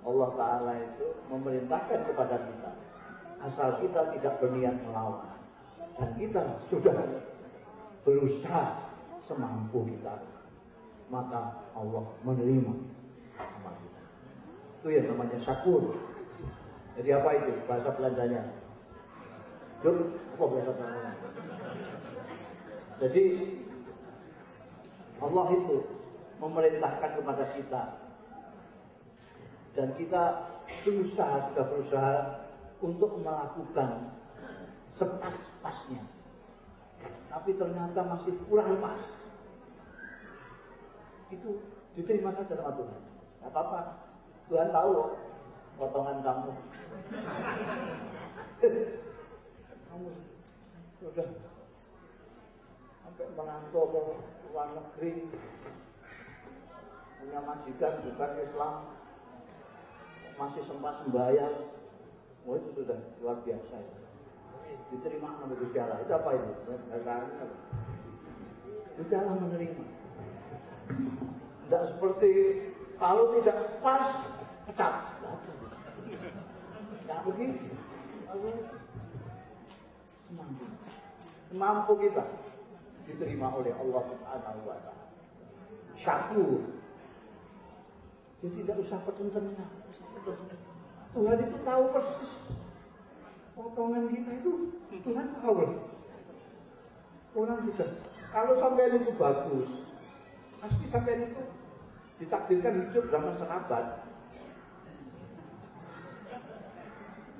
Allah Ta'ala itu memerintahkan kepada kita asal kita tidak berniat melawan dan kita sudah berusaha semampu kita maka Allah menerima amal kita. Itu yang namanya syakur jadi apa itu bahasa Belandanya? Jum, apa bahasa jadi Allah itu memerintahkan kepada kita dan kita berusaha sudah berusaha untuk melakukan sepas-pasnya. Tapi ternyata masih kurang pas itu diterima saja sama Tuhan. Tidak apa-apa. Tuhan tahu potongan kamu. Kamu sudah sampai merantau ke luar negeri. Punya majikan bukan Islam masih sempat sembahyang, oh itu sudah luar biasa ya. Diterima sama Allah. Itu apa itu? Bahasanya apa? Menerima. Tidak seperti kalau tidak pas pecat. Tidak begitu. Semampu. Semampu kita diterima oleh Allah Subhanahu wa taala. Syakur. Jadi tidak usah petun-petun. Tuhan itu tahu persis potongan kita itu Tuhan tahu Orang sudah Kalau sampai itu bagus, pasti sampai itu ditakdirkan hidup zaman sahabat.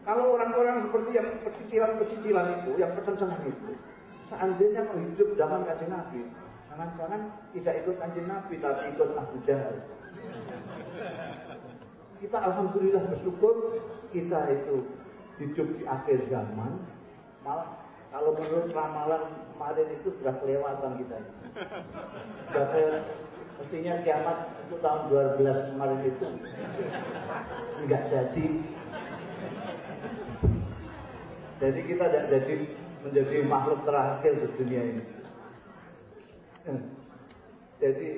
Kalau orang-orang seperti yang pecicilan-pecicilan itu, yang pertentangan itu, seandainya mau hidup zaman kajian Nabi, jangan-jangan tidak ikut kajian Nabi, tapi ikut Abu Jahal. Kita alhamdulillah bersyukur kita itu hidup di akhir zaman, malah kalau menurut ramalan kemarin itu sudah kelewatan kita. Sudah mestinya kiamat itu tahun 12 kemarin itu enggak jadi. Jadi kita tidak jadi menjadi makhluk terakhir di dunia ini. Jadi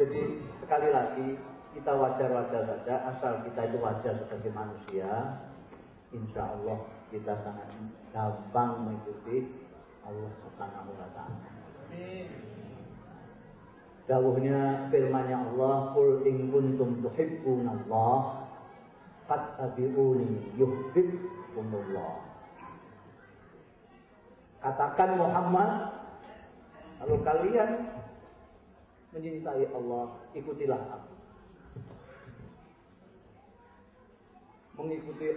jadi sekali lagi kita wajar-wajar saja asal kita itu wajar sebagai manusia insya Allah kita sangat gampang mengikuti Allah Subhanahu wa taala. Dawuhnya firman-Nya Allah, "Qul in kuntum tuhibbunallah fattabi'uni yuhibbukumullah." Katakan Muhammad, kalau kalian mencintai Allah, ikutilah aku. Mengikuti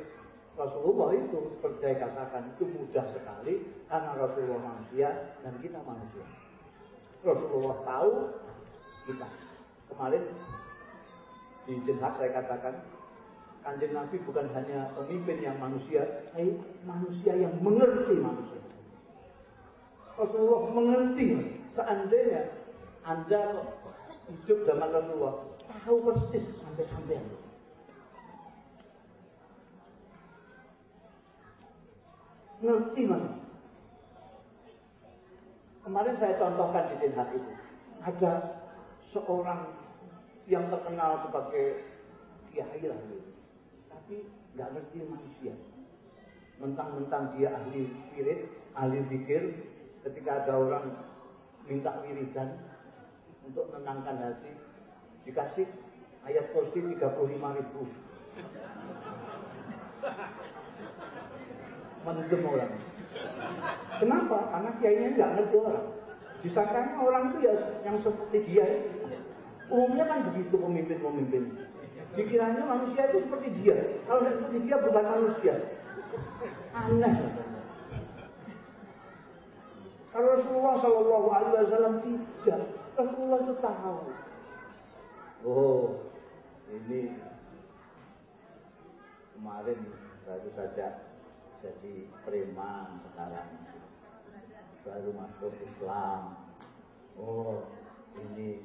Rasulullah itu seperti katakan itu mudah sekali karena Rasulullah manusia dan kita manusia. Rasulullah tahu kita. Kemarin di jenhak saya katakan kanjeng Nabi bukan hanya pemimpin yang manusia, tapi manusia yang mengerti manusia. Rasulullah mengerti seandainya Anda hidup zaman Rasulullah tahu persis sampai-sampai Ngerti mana? Kemarin saya contohkan di Dinhat itu. Ada seorang yang terkenal sebagai kiai lah gitu. Tapi nggak ngerti manusia. Mentang-mentang dia ahli spirit, ahli pikir, ketika ada orang minta wiridan untuk menenangkan hati, dikasih ayat kursi 35 ribu mendem orang. Kenapa? Karena kiainya nggak ngerti orang. Disangkanya orang itu ya yang seperti dia. Umumnya kan begitu pemimpin-pemimpin. Pikirannya manusia itu seperti dia. Kalau tidak seperti dia bukan manusia. Aneh. Kalau Rasulullah Shallallahu Alaihi Wasallam tidak, Rasulullah itu tahu. Oh, ini kemarin baru saja jadi preman sekarang. Baru masuk Islam. Oh ini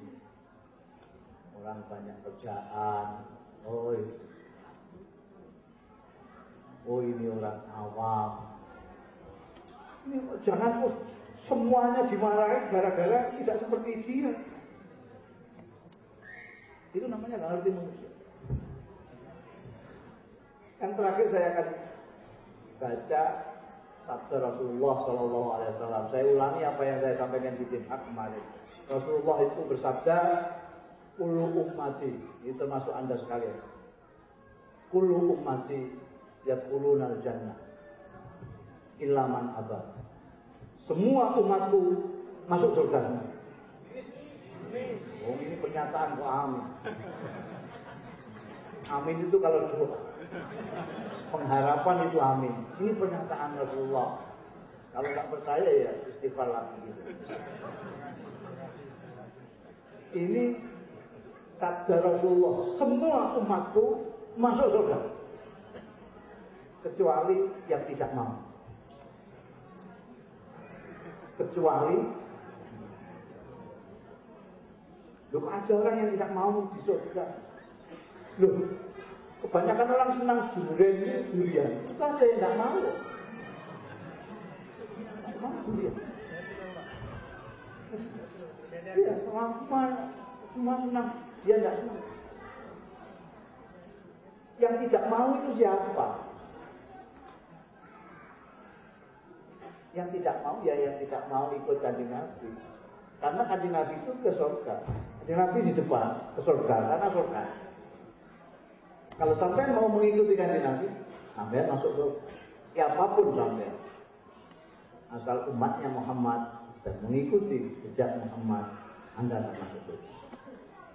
orang banyak kerjaan. Oh oh ini orang awam. Ini jangan oh, semuanya dimarahin gara-gara tidak seperti dia. Itu namanya nggak ngerti manusia. Yang terakhir saya akan baca sabda Rasulullah Shallallahu Alaihi Wasallam. Saya ulangi apa yang saya sampaikan di Timhak kemarin. Rasulullah itu bersabda, Kulu ummati, ini termasuk anda sekalian. Kulu ummati, yadkuluna jannah. Ilaman abad. Semua umatku masuk surga. Oh ini pernyataan kok amin. Amin itu kalau doa. Pengharapan itu amin. Ini pernyataan Rasulullah. Kalau nggak percaya ya istighfar lagi gitu. Ini sabda Rasulullah. Semua umatku masuk surga. Kecuali yang tidak mau. Kecuali Loh ada orang yang tidak mau di surga. Loh, Kebanyakan orang senang durian, durian. Itu ada yang tidak mau. mau durian. Iya, semua, semua senang. Dia tidak senang. Yang tidak mau itu siapa? Yang tidak mau ya yang tidak mau ikut kanjeng Nabi. Karena kanjeng Nabi itu ke surga. Kanjeng Nabi di depan ke surga karena surga. Kalau sampai mau mengikuti kanjeng Nabi, sampai masuk ke siapa pun sampai. Asal umatnya Muhammad dan mengikuti jejak Muhammad, Anda akan masuk surga.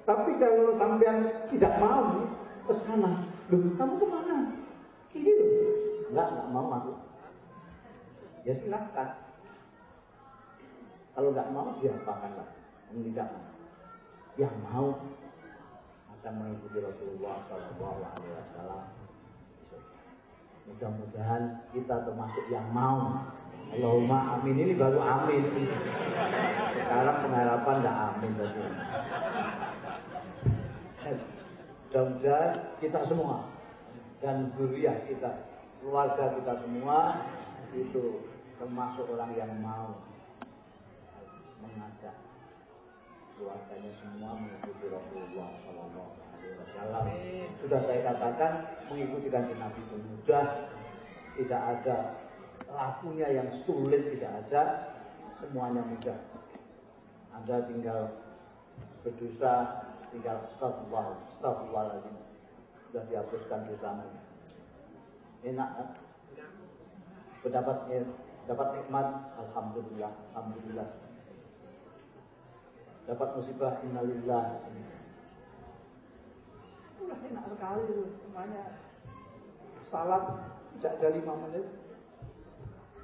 Tapi kalau sampean tidak mau ke sana, loh kamu ke mana? Ini loh, enggak, enggak mau masuk. Ya silahkan. Kalau enggak mau, diapakanlah. Tidak mau. Yang mau akan mengikuti Rasulullah Shallallahu Alaihi Wasallam. Mudah-mudahan kita termasuk yang mau. Allahumma amin ini baru amin. Sekarang pengharapan tidak amin tadi. Mudah-mudahan kita semua dan zuriat kita, keluarga kita semua itu termasuk orang yang mau mengajak keluarganya semua mengikuti Rasulullah Shallallahu Alaihi Wasallam. Sudah saya katakan mengikuti kanjeng Nabi itu mudah, tidak ada lakunya yang sulit tidak ada, semuanya mudah. Anda tinggal berdosa, tinggal astagfirullah, astagfirullahaladzim. Sudah dihapuskan dosamu. Enak kan? Berdapat dapat nikmat, alhamdulillah, alhamdulillah dapat musibah innalillah. Udah enak sekali semuanya salat tidak ada lima menit.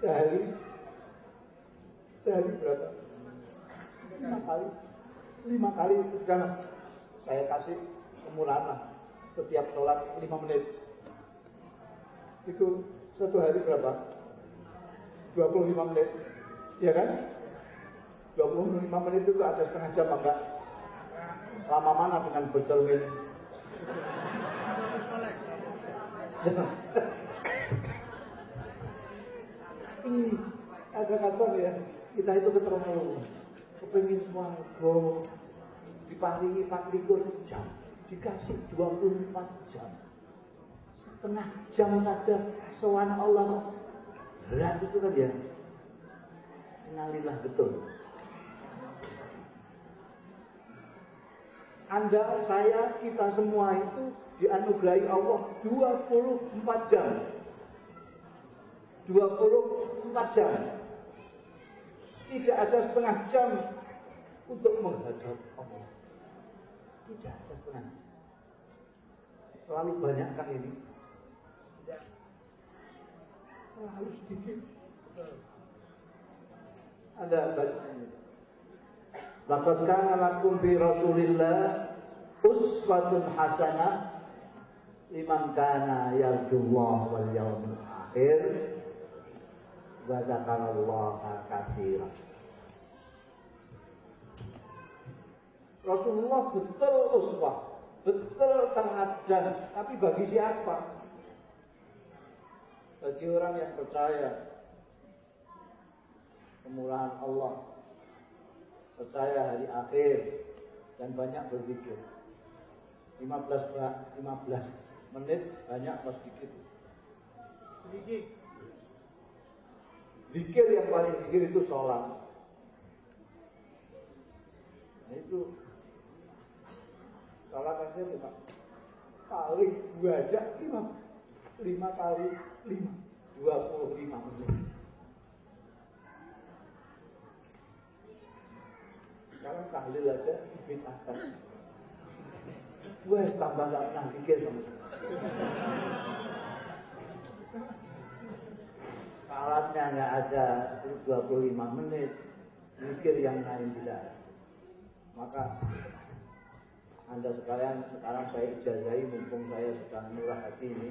Sehari. Sehari berapa? Lima kali. Lima kali sudah saya kasih kemurahan setiap sholat lima menit. Itu satu hari berapa? 25 menit. Ya kan 25 menit itu ada setengah jam enggak? Lama mana dengan bercermin? Ini? Ada kabar ya, kita itu ketemu. Kepingin swargo diparingi 4 jam dikasih 24 jam. Setengah jam saja soal Allah berat itu kan ya? Innalillah betul Anda, saya, kita semua itu dianugerahi Allah 24 jam. 24 jam. Tidak ada setengah jam untuk menghadap Allah. Tidak ada setengah jam. Selalu banyak kan ini? Tidak. Selalu sedikit. Ada banyak. Laqad kana lakum fi Rasulillah uswatun hasanah liman kana yarjullah wal yawmil akhir wa dzakarallaha katsiran. Rasulullah betul uswah, betul teladan, tapi bagi siapa? Bagi orang yang percaya kemurahan Allah, percaya hari akhir dan banyak berzikir. 15 15 menit banyak atau sedikit? Sedikit. Zikir yang paling zikir itu sholat. Nah itu sholat aja lima kali dua aja lima lima kali lima dua puluh lima menit. Sekarang tahlil aja bid'ahkan. Wah, tambah gak pernah pikir sama Salatnya nggak ada 25 menit, mikir yang lain tidak. Maka anda sekalian sekarang saya ijazahi mumpung saya sedang murah hati ini.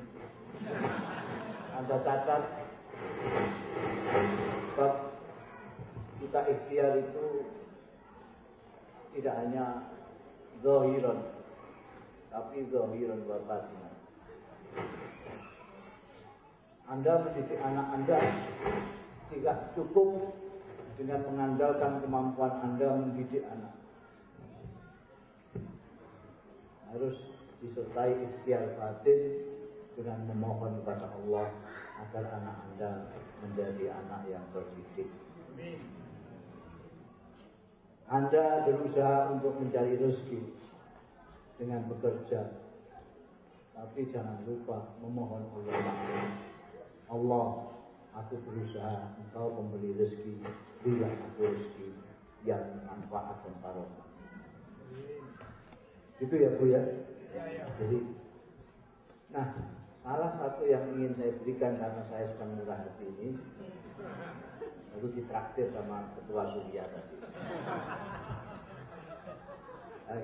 Anda catat sebab kita ikhtiar itu tidak hanya zahiran tapi zahiran wa. Anda mendidik anak Anda tidak cukup dengan mengandalkan kemampuan Anda mendidik anak. Harus disertai ikhtiar batin dengan memohon kepada Allah agar anak Anda menjadi anak yang terdidik. Anda berusaha untuk mencari rezeki dengan bekerja. Tapi jangan lupa memohon Allah. Allah aku berusaha. Engkau memberi rezeki. Berilah aku rezeki yang manfaat dan barokah. Itu ya bu ya. Jadi nah salah satu yang ingin saya berikan karena saya sedang murah hati ini itu ditraktir sama ketua Surya tadi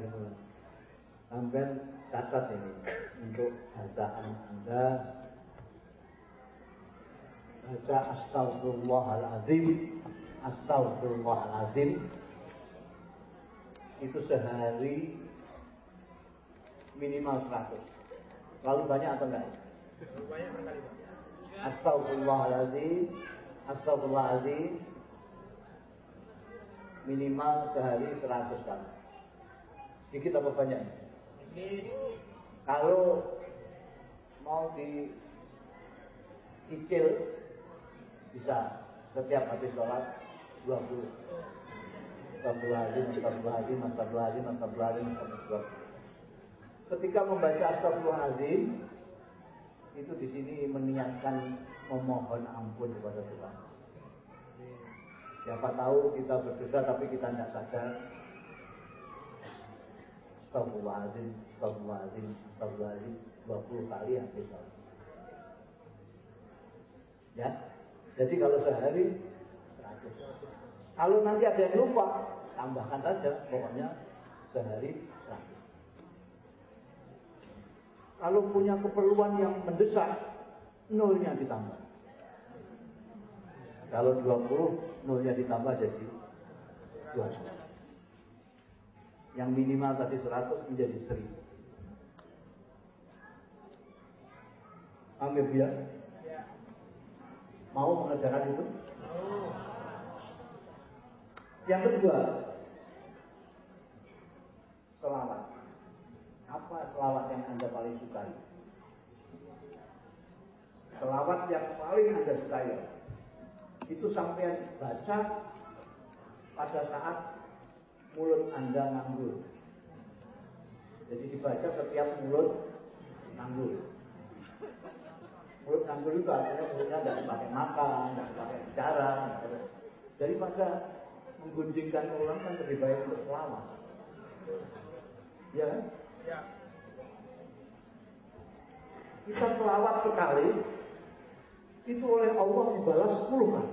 gitu. sampai catat ini untuk bacaan anda baca astagfirullahaladzim astagfirullahaladzim itu sehari minimal 100 lalu banyak atau enggak? Astagfirullahaladzim astagfirullahaladzim minimal sehari 100 kali sedikit apa banyak? kalau mau dicicil bisa. Setiap habis sholat 20 Astagfirullahaladzim, Astagfirullahaladzim, Astagfirullahaladzim, Astagfirullahaladzim, Astagfirullahaladzim. Ketika membaca Astagfirullahaladzim, itu di sini meniatkan memohon ampun kepada Tuhan. Siapa tahu kita berdosa tapi kita tidak sadar. Astagfirullahaladzim, Astagfirullahaladzim, Astagfirullahaladzim, 20 kali habis sholat. Ya, jadi kalau sehari 100. Kalau nanti ada yang lupa, tambahkan saja. Pokoknya sehari 100. Kalau punya keperluan yang mendesak, nolnya ditambah. Kalau 20, nolnya ditambah jadi 200. Yang minimal tadi 100 menjadi 1000. Ambil ya? Mau mengerjakan itu? Yang kedua, selawat. Apa selawat yang Anda paling sukai? Selawat yang paling Anda sukai itu sampai baca pada saat mulut Anda nganggur. Jadi dibaca setiap mulut nganggur. Mulut nganggur itu artinya mulutnya tidak dipakai makan, tidak dipakai bicara. Daripada menggunjingkan orang kan lebih baik untuk selawat. Ya? Ya. Kita selawat sekali, itu oleh Allah dibalas 10 kali.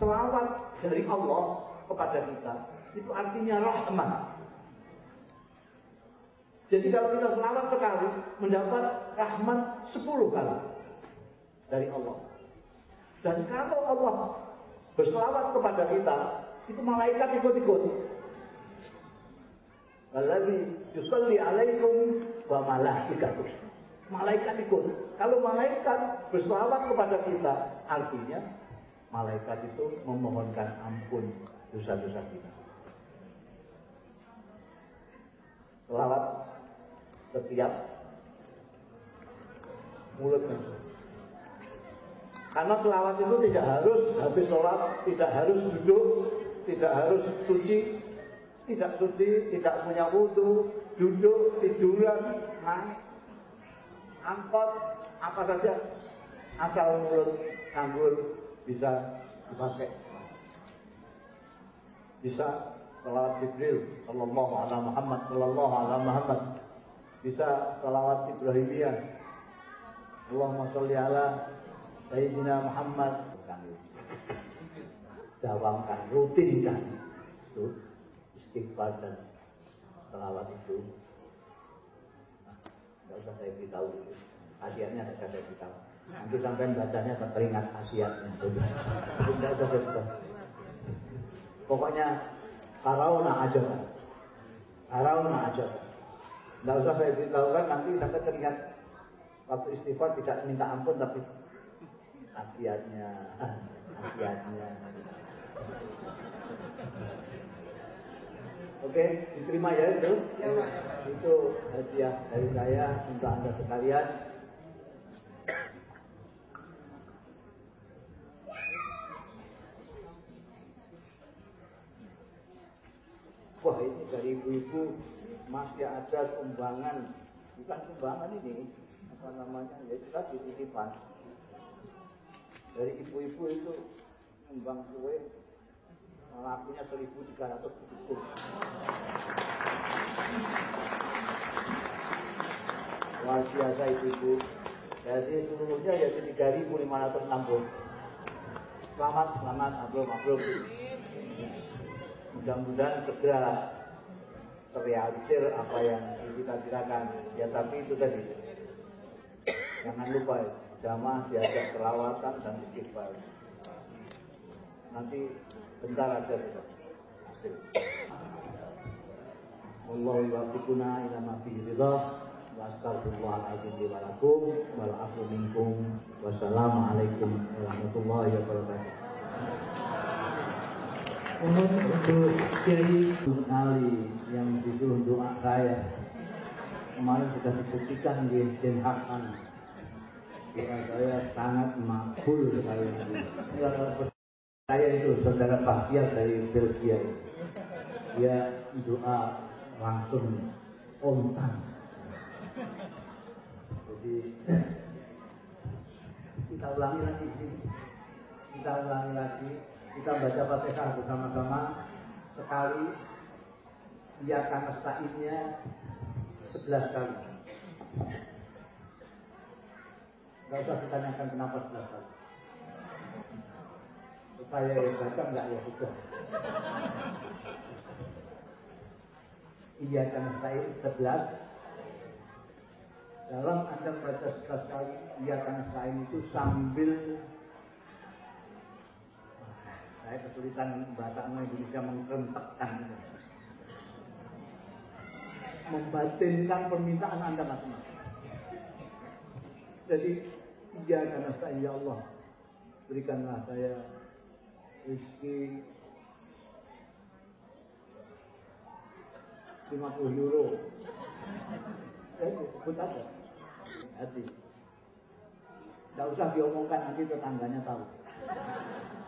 Selawat dari Allah kepada kita, itu artinya rahmat. Jadi kalau kita selawat sekali, mendapat rahmat 10 kali dari Allah. Dan kalau Allah berselawat kepada kita, itu malaikat ikut-ikut. Wallahi yusalli alaikum wa malaikatuh. Malaikat ikut. Kalau malaikat berselawat kepada kita, artinya malaikat itu memohonkan ampun dosa-dosa kita. Selawat setiap mulut karena selawat itu tidak harus habis sholat, tidak harus duduk, tidak harus suci, tidak suci, tidak punya wudhu, duduk, tiduran, naik, angkot, apa saja, asal mulut nganggur bisa dipakai. Bisa selawat Jibril, Sallallahu Alaihi Muhammad, Sallallahu Alaihi Muhammad. Bisa selawat Ibrahimiyah, Allahumma sholli ala Sayyidina Muhammad kami dawamkan, rutinkan itu istighfar dan selawat itu. Nah, tidak usah saya beritahu. Asiatnya tidak saya beritahu. Nanti sampai bacanya teringat asiatnya. Tidak usah saya beritahu. Pokoknya Karauna aja Karauna aja Tidak usah saya beritahu kan nanti sampai teringat waktu istighfar tidak minta ampun tapi khasiatnya khasiatnya Oke, diterima ya itu. Itu hadiah dari saya untuk anda sekalian. Wah ini dari ibu-ibu masih ada sumbangan, bukan sumbangan ini, apa namanya? Ya itu tadi titipan dari ibu-ibu itu nyumbang kue lakunya 1300 buku luar biasa ibu-ibu jadi seluruhnya jadi 3560 selamat selamat maklum maklum mudah-mudahan segera terrealisir apa yang kita kirakan. Ya tapi itu tadi jangan lupa ya jamaah diajak selawatan dan istighfar. Nanti bentar hasil. Allah yuwafiquna ila ma fihi ridha wa astaghfirullahaladzim li wa lakum wal afu minkum wassalamualaikum warahmatullahi wabarakatuh. Mohon untuk Kiai Ali yang disuruh doa saya kemarin sudah dibuktikan di Den Haag doa saya sangat makbul sekali. Saya itu saudara Bahtiar dari Belgia. Dia doa langsung kontan. Jadi kita ulangi lagi kita ulangi lagi kita baca fatihah bersama-sama sekali dia akan sainnya sebelas kali Gak usah ditanyakan kenapa sebelas kali. Supaya yang baca enggak ya sudah. Iya karena saya sebelas. Dalam Anda baca sebelas kali, iya karena saya itu sambil saya kesulitan bahasa Indonesia mengkentekkan membatinkan permintaan Anda masing-masing. Jadi iya karena saya ya Allah berikanlah saya rezeki 50 euro. Ya, sebut aja. Hati. Tidak usah diomongkan nanti tetangganya tahu.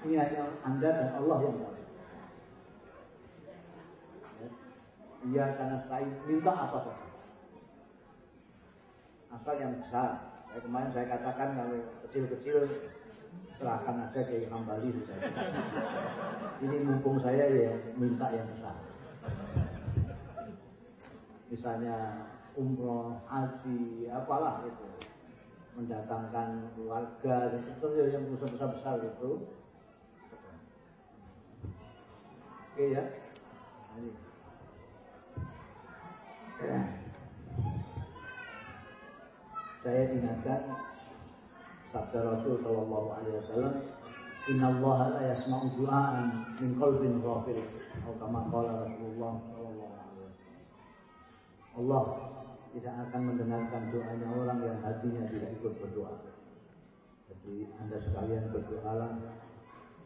Ini hanya Anda dan Allah yang tahu. Ya. Iya karena saya minta apa saja. Asal yang besar. Kemarin saya katakan kalau kecil-kecil serahkan aja ke Imam Bali sudah. Ini mumpung saya ya minta yang besar. Misalnya umroh, haji, apalah itu. Mendatangkan keluarga, itu yang besar-besar itu. Oke ya. Ini. Ya saya ingatkan sabda Rasul Shallallahu Alaihi Wasallam Inna Allah la yasma'u du'aan min qalbin ghafil atau kama qala Rasulullah sallallahu alaihi wasallam. Allah tidak akan mendengarkan doanya orang yang hatinya tidak ikut berdoa. Jadi Anda sekalian berdoalah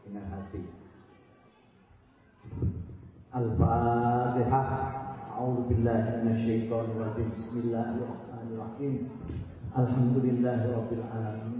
dengan hati. Al-Fatihah. A'udzu billahi minasyaitonir rajim. Bismillahirrahmanirrahim. Alhamdulillahirabbil alamin.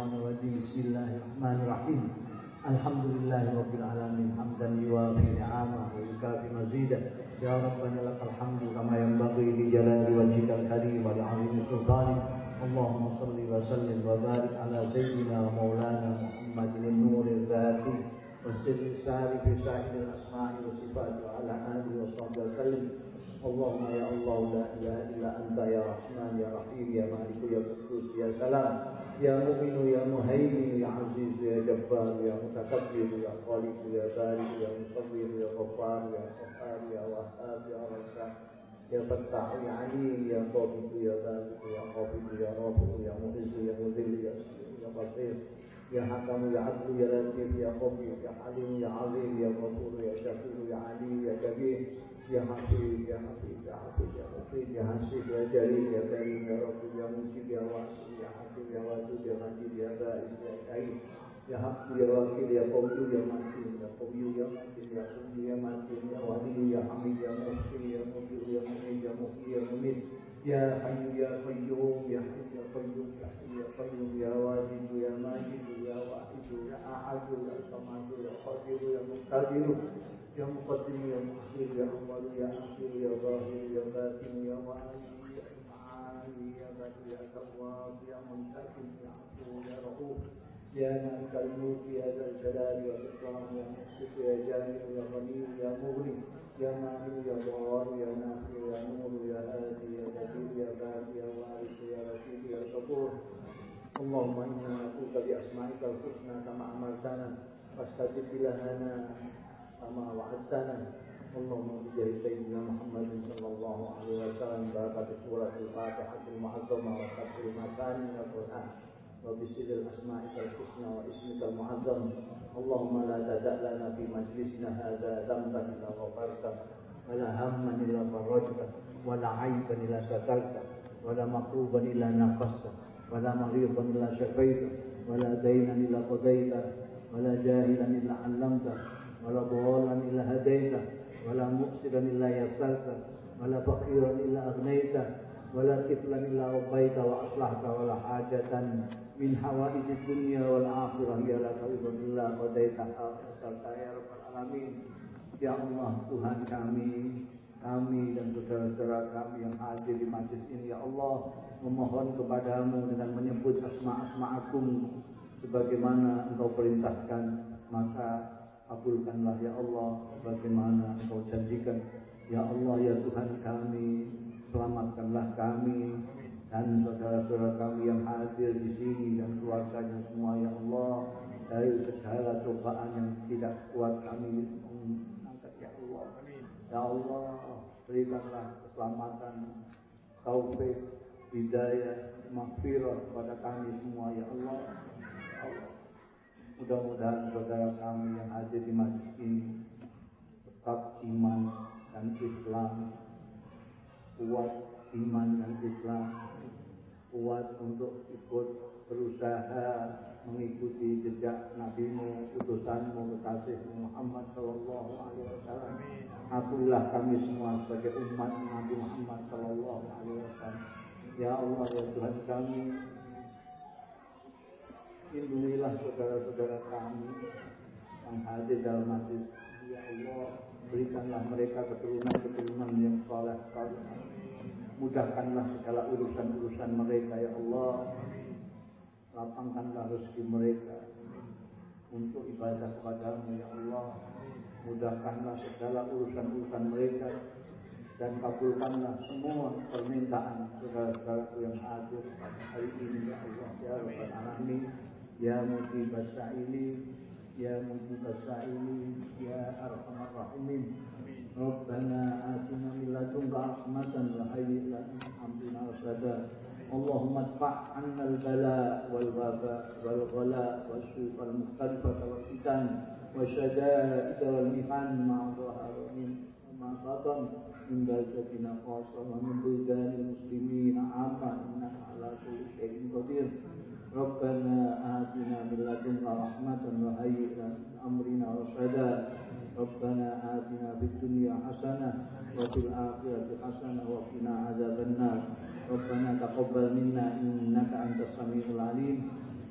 الشيطان الرجيم بسم الله الرحمن الرحيم الحمد لله رب العالمين حمدا يوافي نعمه ويكافي مزيدا يا ربنا لك الحمد كما ينبغي لجلال وجهك الكريم ولعظيم سلطانك اللهم صل وسلم وبارك على سيدنا ومولانا محمد النور الذاتي والسر الساري في سائر الاسماء والصفات وعلى اله وصحبه وسلم اللهم يا الله لا اله الا انت يا رحمن يا رحيم يا مالك يا قدوس يا سلام يا مؤمن يا مهيمن يا عزيز يا جبار يا متكبر يا خالق يا بارئ يا مصور يا غفار يا قهار يا وهاب يا رزاق يا فتاح يا عليم يا قابض يا باسط يا قابض يا رافع يا معز يا مذل يا يا بصير يا حكم يا عدل يا لطيف يا خبير يا حليم يا عظيم يا غفور يا شكور يا علي يا كبير. يا حفيظ يا حفيظ يا حفيظ يا حفيظ حفيظ يا حسيب يا جليل يا كريم يا رب يا مجيب يا واسع يا حكيم يا ودود يا مجيد يا بائس يا كريم يا حق يا وكيل يا قوي يا متين يا قوي يا متين يا قوي يا متين يا ولي يا حميد يا محسن يا مبدئ يا مؤمن يا محيي يا مميت يا حي يا قيوم يا حي يا قيوم يا حي يا قيوم يا واجد يا ماجد يا واحد يا احد يا صمد يا قادر يا مقتدر يا مقدم يا مؤخر يا اول يا اخر يا ظاهر يا باطن يا والي يا معالي يا بدر يا تواب يا منتقم يا عفو يا رؤوف يا مالك الملك يا ذا الجلال والاكرام يا مقسط يا جامع يا غني يا مغني. يا مانع يا ضار يا نافع يا نور يا هادي يا بديع يا باقي يا وارث يا رشيد يا شكور. اللهم إنا نعوذ بأسمائك الحسنى كما أمرتنا. فاستجب لنا كما وعدتنا اللهم بجاه سيدنا محمد صلى الله عليه وسلم. بركة سورة الفاتحة المعظمة وكثر المثاني من القرآن وبسر أسمائك الحسنى واسمك المعظم. اللهم لا تدع لنا في مجلسنا هذا ذنبا إلا غفرته ولا هما إلا فرجته ولا عيبا إلا سترته ولا مكروبا إلا نقصته ولا مريضا إلا شفيته ولا دينا إلا قضيته ولا جاهلا إلا علمته. wala dhalan illa hadaita. Wala muqsidan illa yassarta wala faqiran illa aghnaita wala wa aslahta wala hajatan min hawaiji dunya wal akhirah. Ya la kawibun illa qadaitaha wa yassarta ya ya Allah Tuhan kami kami dan saudara-saudara kami yang hadir di masjid ini ya Allah memohon kepadamu dengan menyebut asma-asma agung sebagaimana engkau perintahkan maka kabulkanlah ya Allah bagaimana engkau janjikan. Ya Allah ya Tuhan kami selamatkanlah kami dan saudara-saudara kami yang hadir di sini dan keluarganya semua ya Allah. Dari segala cobaan yang tidak kuat kami angkat ya Allah. Ya Allah berikanlah keselamatan taufik hidayah maghfirah kepada kami semua ya Allah mudah-mudahan saudara kami yang hadir di masjid ini tetap iman dan Islam kuat iman dan Islam kuat untuk ikut berusaha mengikuti jejak nabimu, utusanmu, kekasihmu Muhammad Sallallahu Alaihi Wasallam. Akulah kami semua sebagai umat Nabi Muhammad Sallallahu Alaihi Wasallam. Ya Allah ya Tuhan kami, lindungilah saudara-saudara kami yang hadir dalam majlis. Ya Allah, berikanlah mereka keturunan-keturunan yang soleh soleh. Mudahkanlah segala urusan-urusan mereka ya Allah. Lapangkanlah rezeki mereka untuk ibadah kepadamu ya Allah. Mudahkanlah segala urusan-urusan mereka dan kabulkanlah semua permintaan saudara-saudaraku yang hadir hari ini ya Allah ya Rabbal Alamin ya mujibas sa'ili ya mujibas sa'ili ya arhamar rahimin ربنا آتنا من لدنك رحمة وهيئ لنا من أمرنا رشدا اللهم ادفع عنا البلاء والوباء والغلاء والسوء والمختلفة والفتن والشدائد والمحن ما ظهر من وما بطن من بلدتنا خاصة ومن بلدان المسلمين عامة إنك على كل شيء قدير ربنا آتنا من لدنك رحمة وهيئ لنا من أمرنا رشدا. ربنا آتنا في الدنيا حسنة وفي الآخرة حسنة وقنا عذاب النار. ربنا تقبل منا إنك أنت السميع العليم.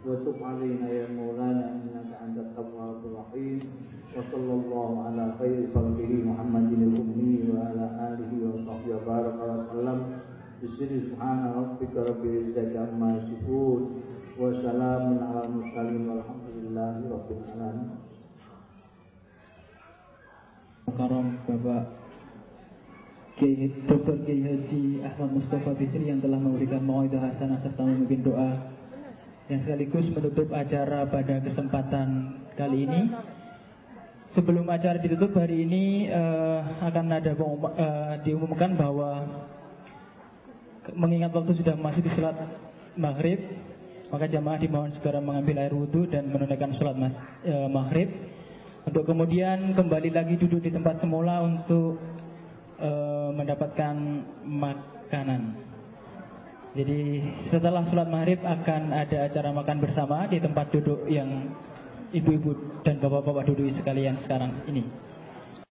وتب علينا يا مولانا إنك أنت التواب الرحيم. وصلى الله على خير خلقه محمد الأمي وعلى آله وصحبه وبارك وسلم. بسر سبحان ربك رب العزة عما يصفون. Wassalamun ala mursalin walhamdulillahi rabbil alamin. Karom Bapak Kiai Dr. Kiai Haji Ahmad Mustafa Bisri yang telah memberikan mauidah hasanah serta memimpin doa yang sekaligus menutup acara pada kesempatan kali ini. Sebelum acara ditutup hari ini uh, akan ada uh, diumumkan bahwa mengingat waktu sudah masih di selat maghrib maka jamaah dimohon segera mengambil air wudhu dan menunaikan sholat mas, uh, maghrib. Untuk kemudian kembali lagi duduk di tempat semula untuk uh, mendapatkan makanan. Jadi setelah sholat maghrib akan ada acara makan bersama di tempat duduk yang ibu-ibu dan bapak-bapak duduk sekalian sekarang ini.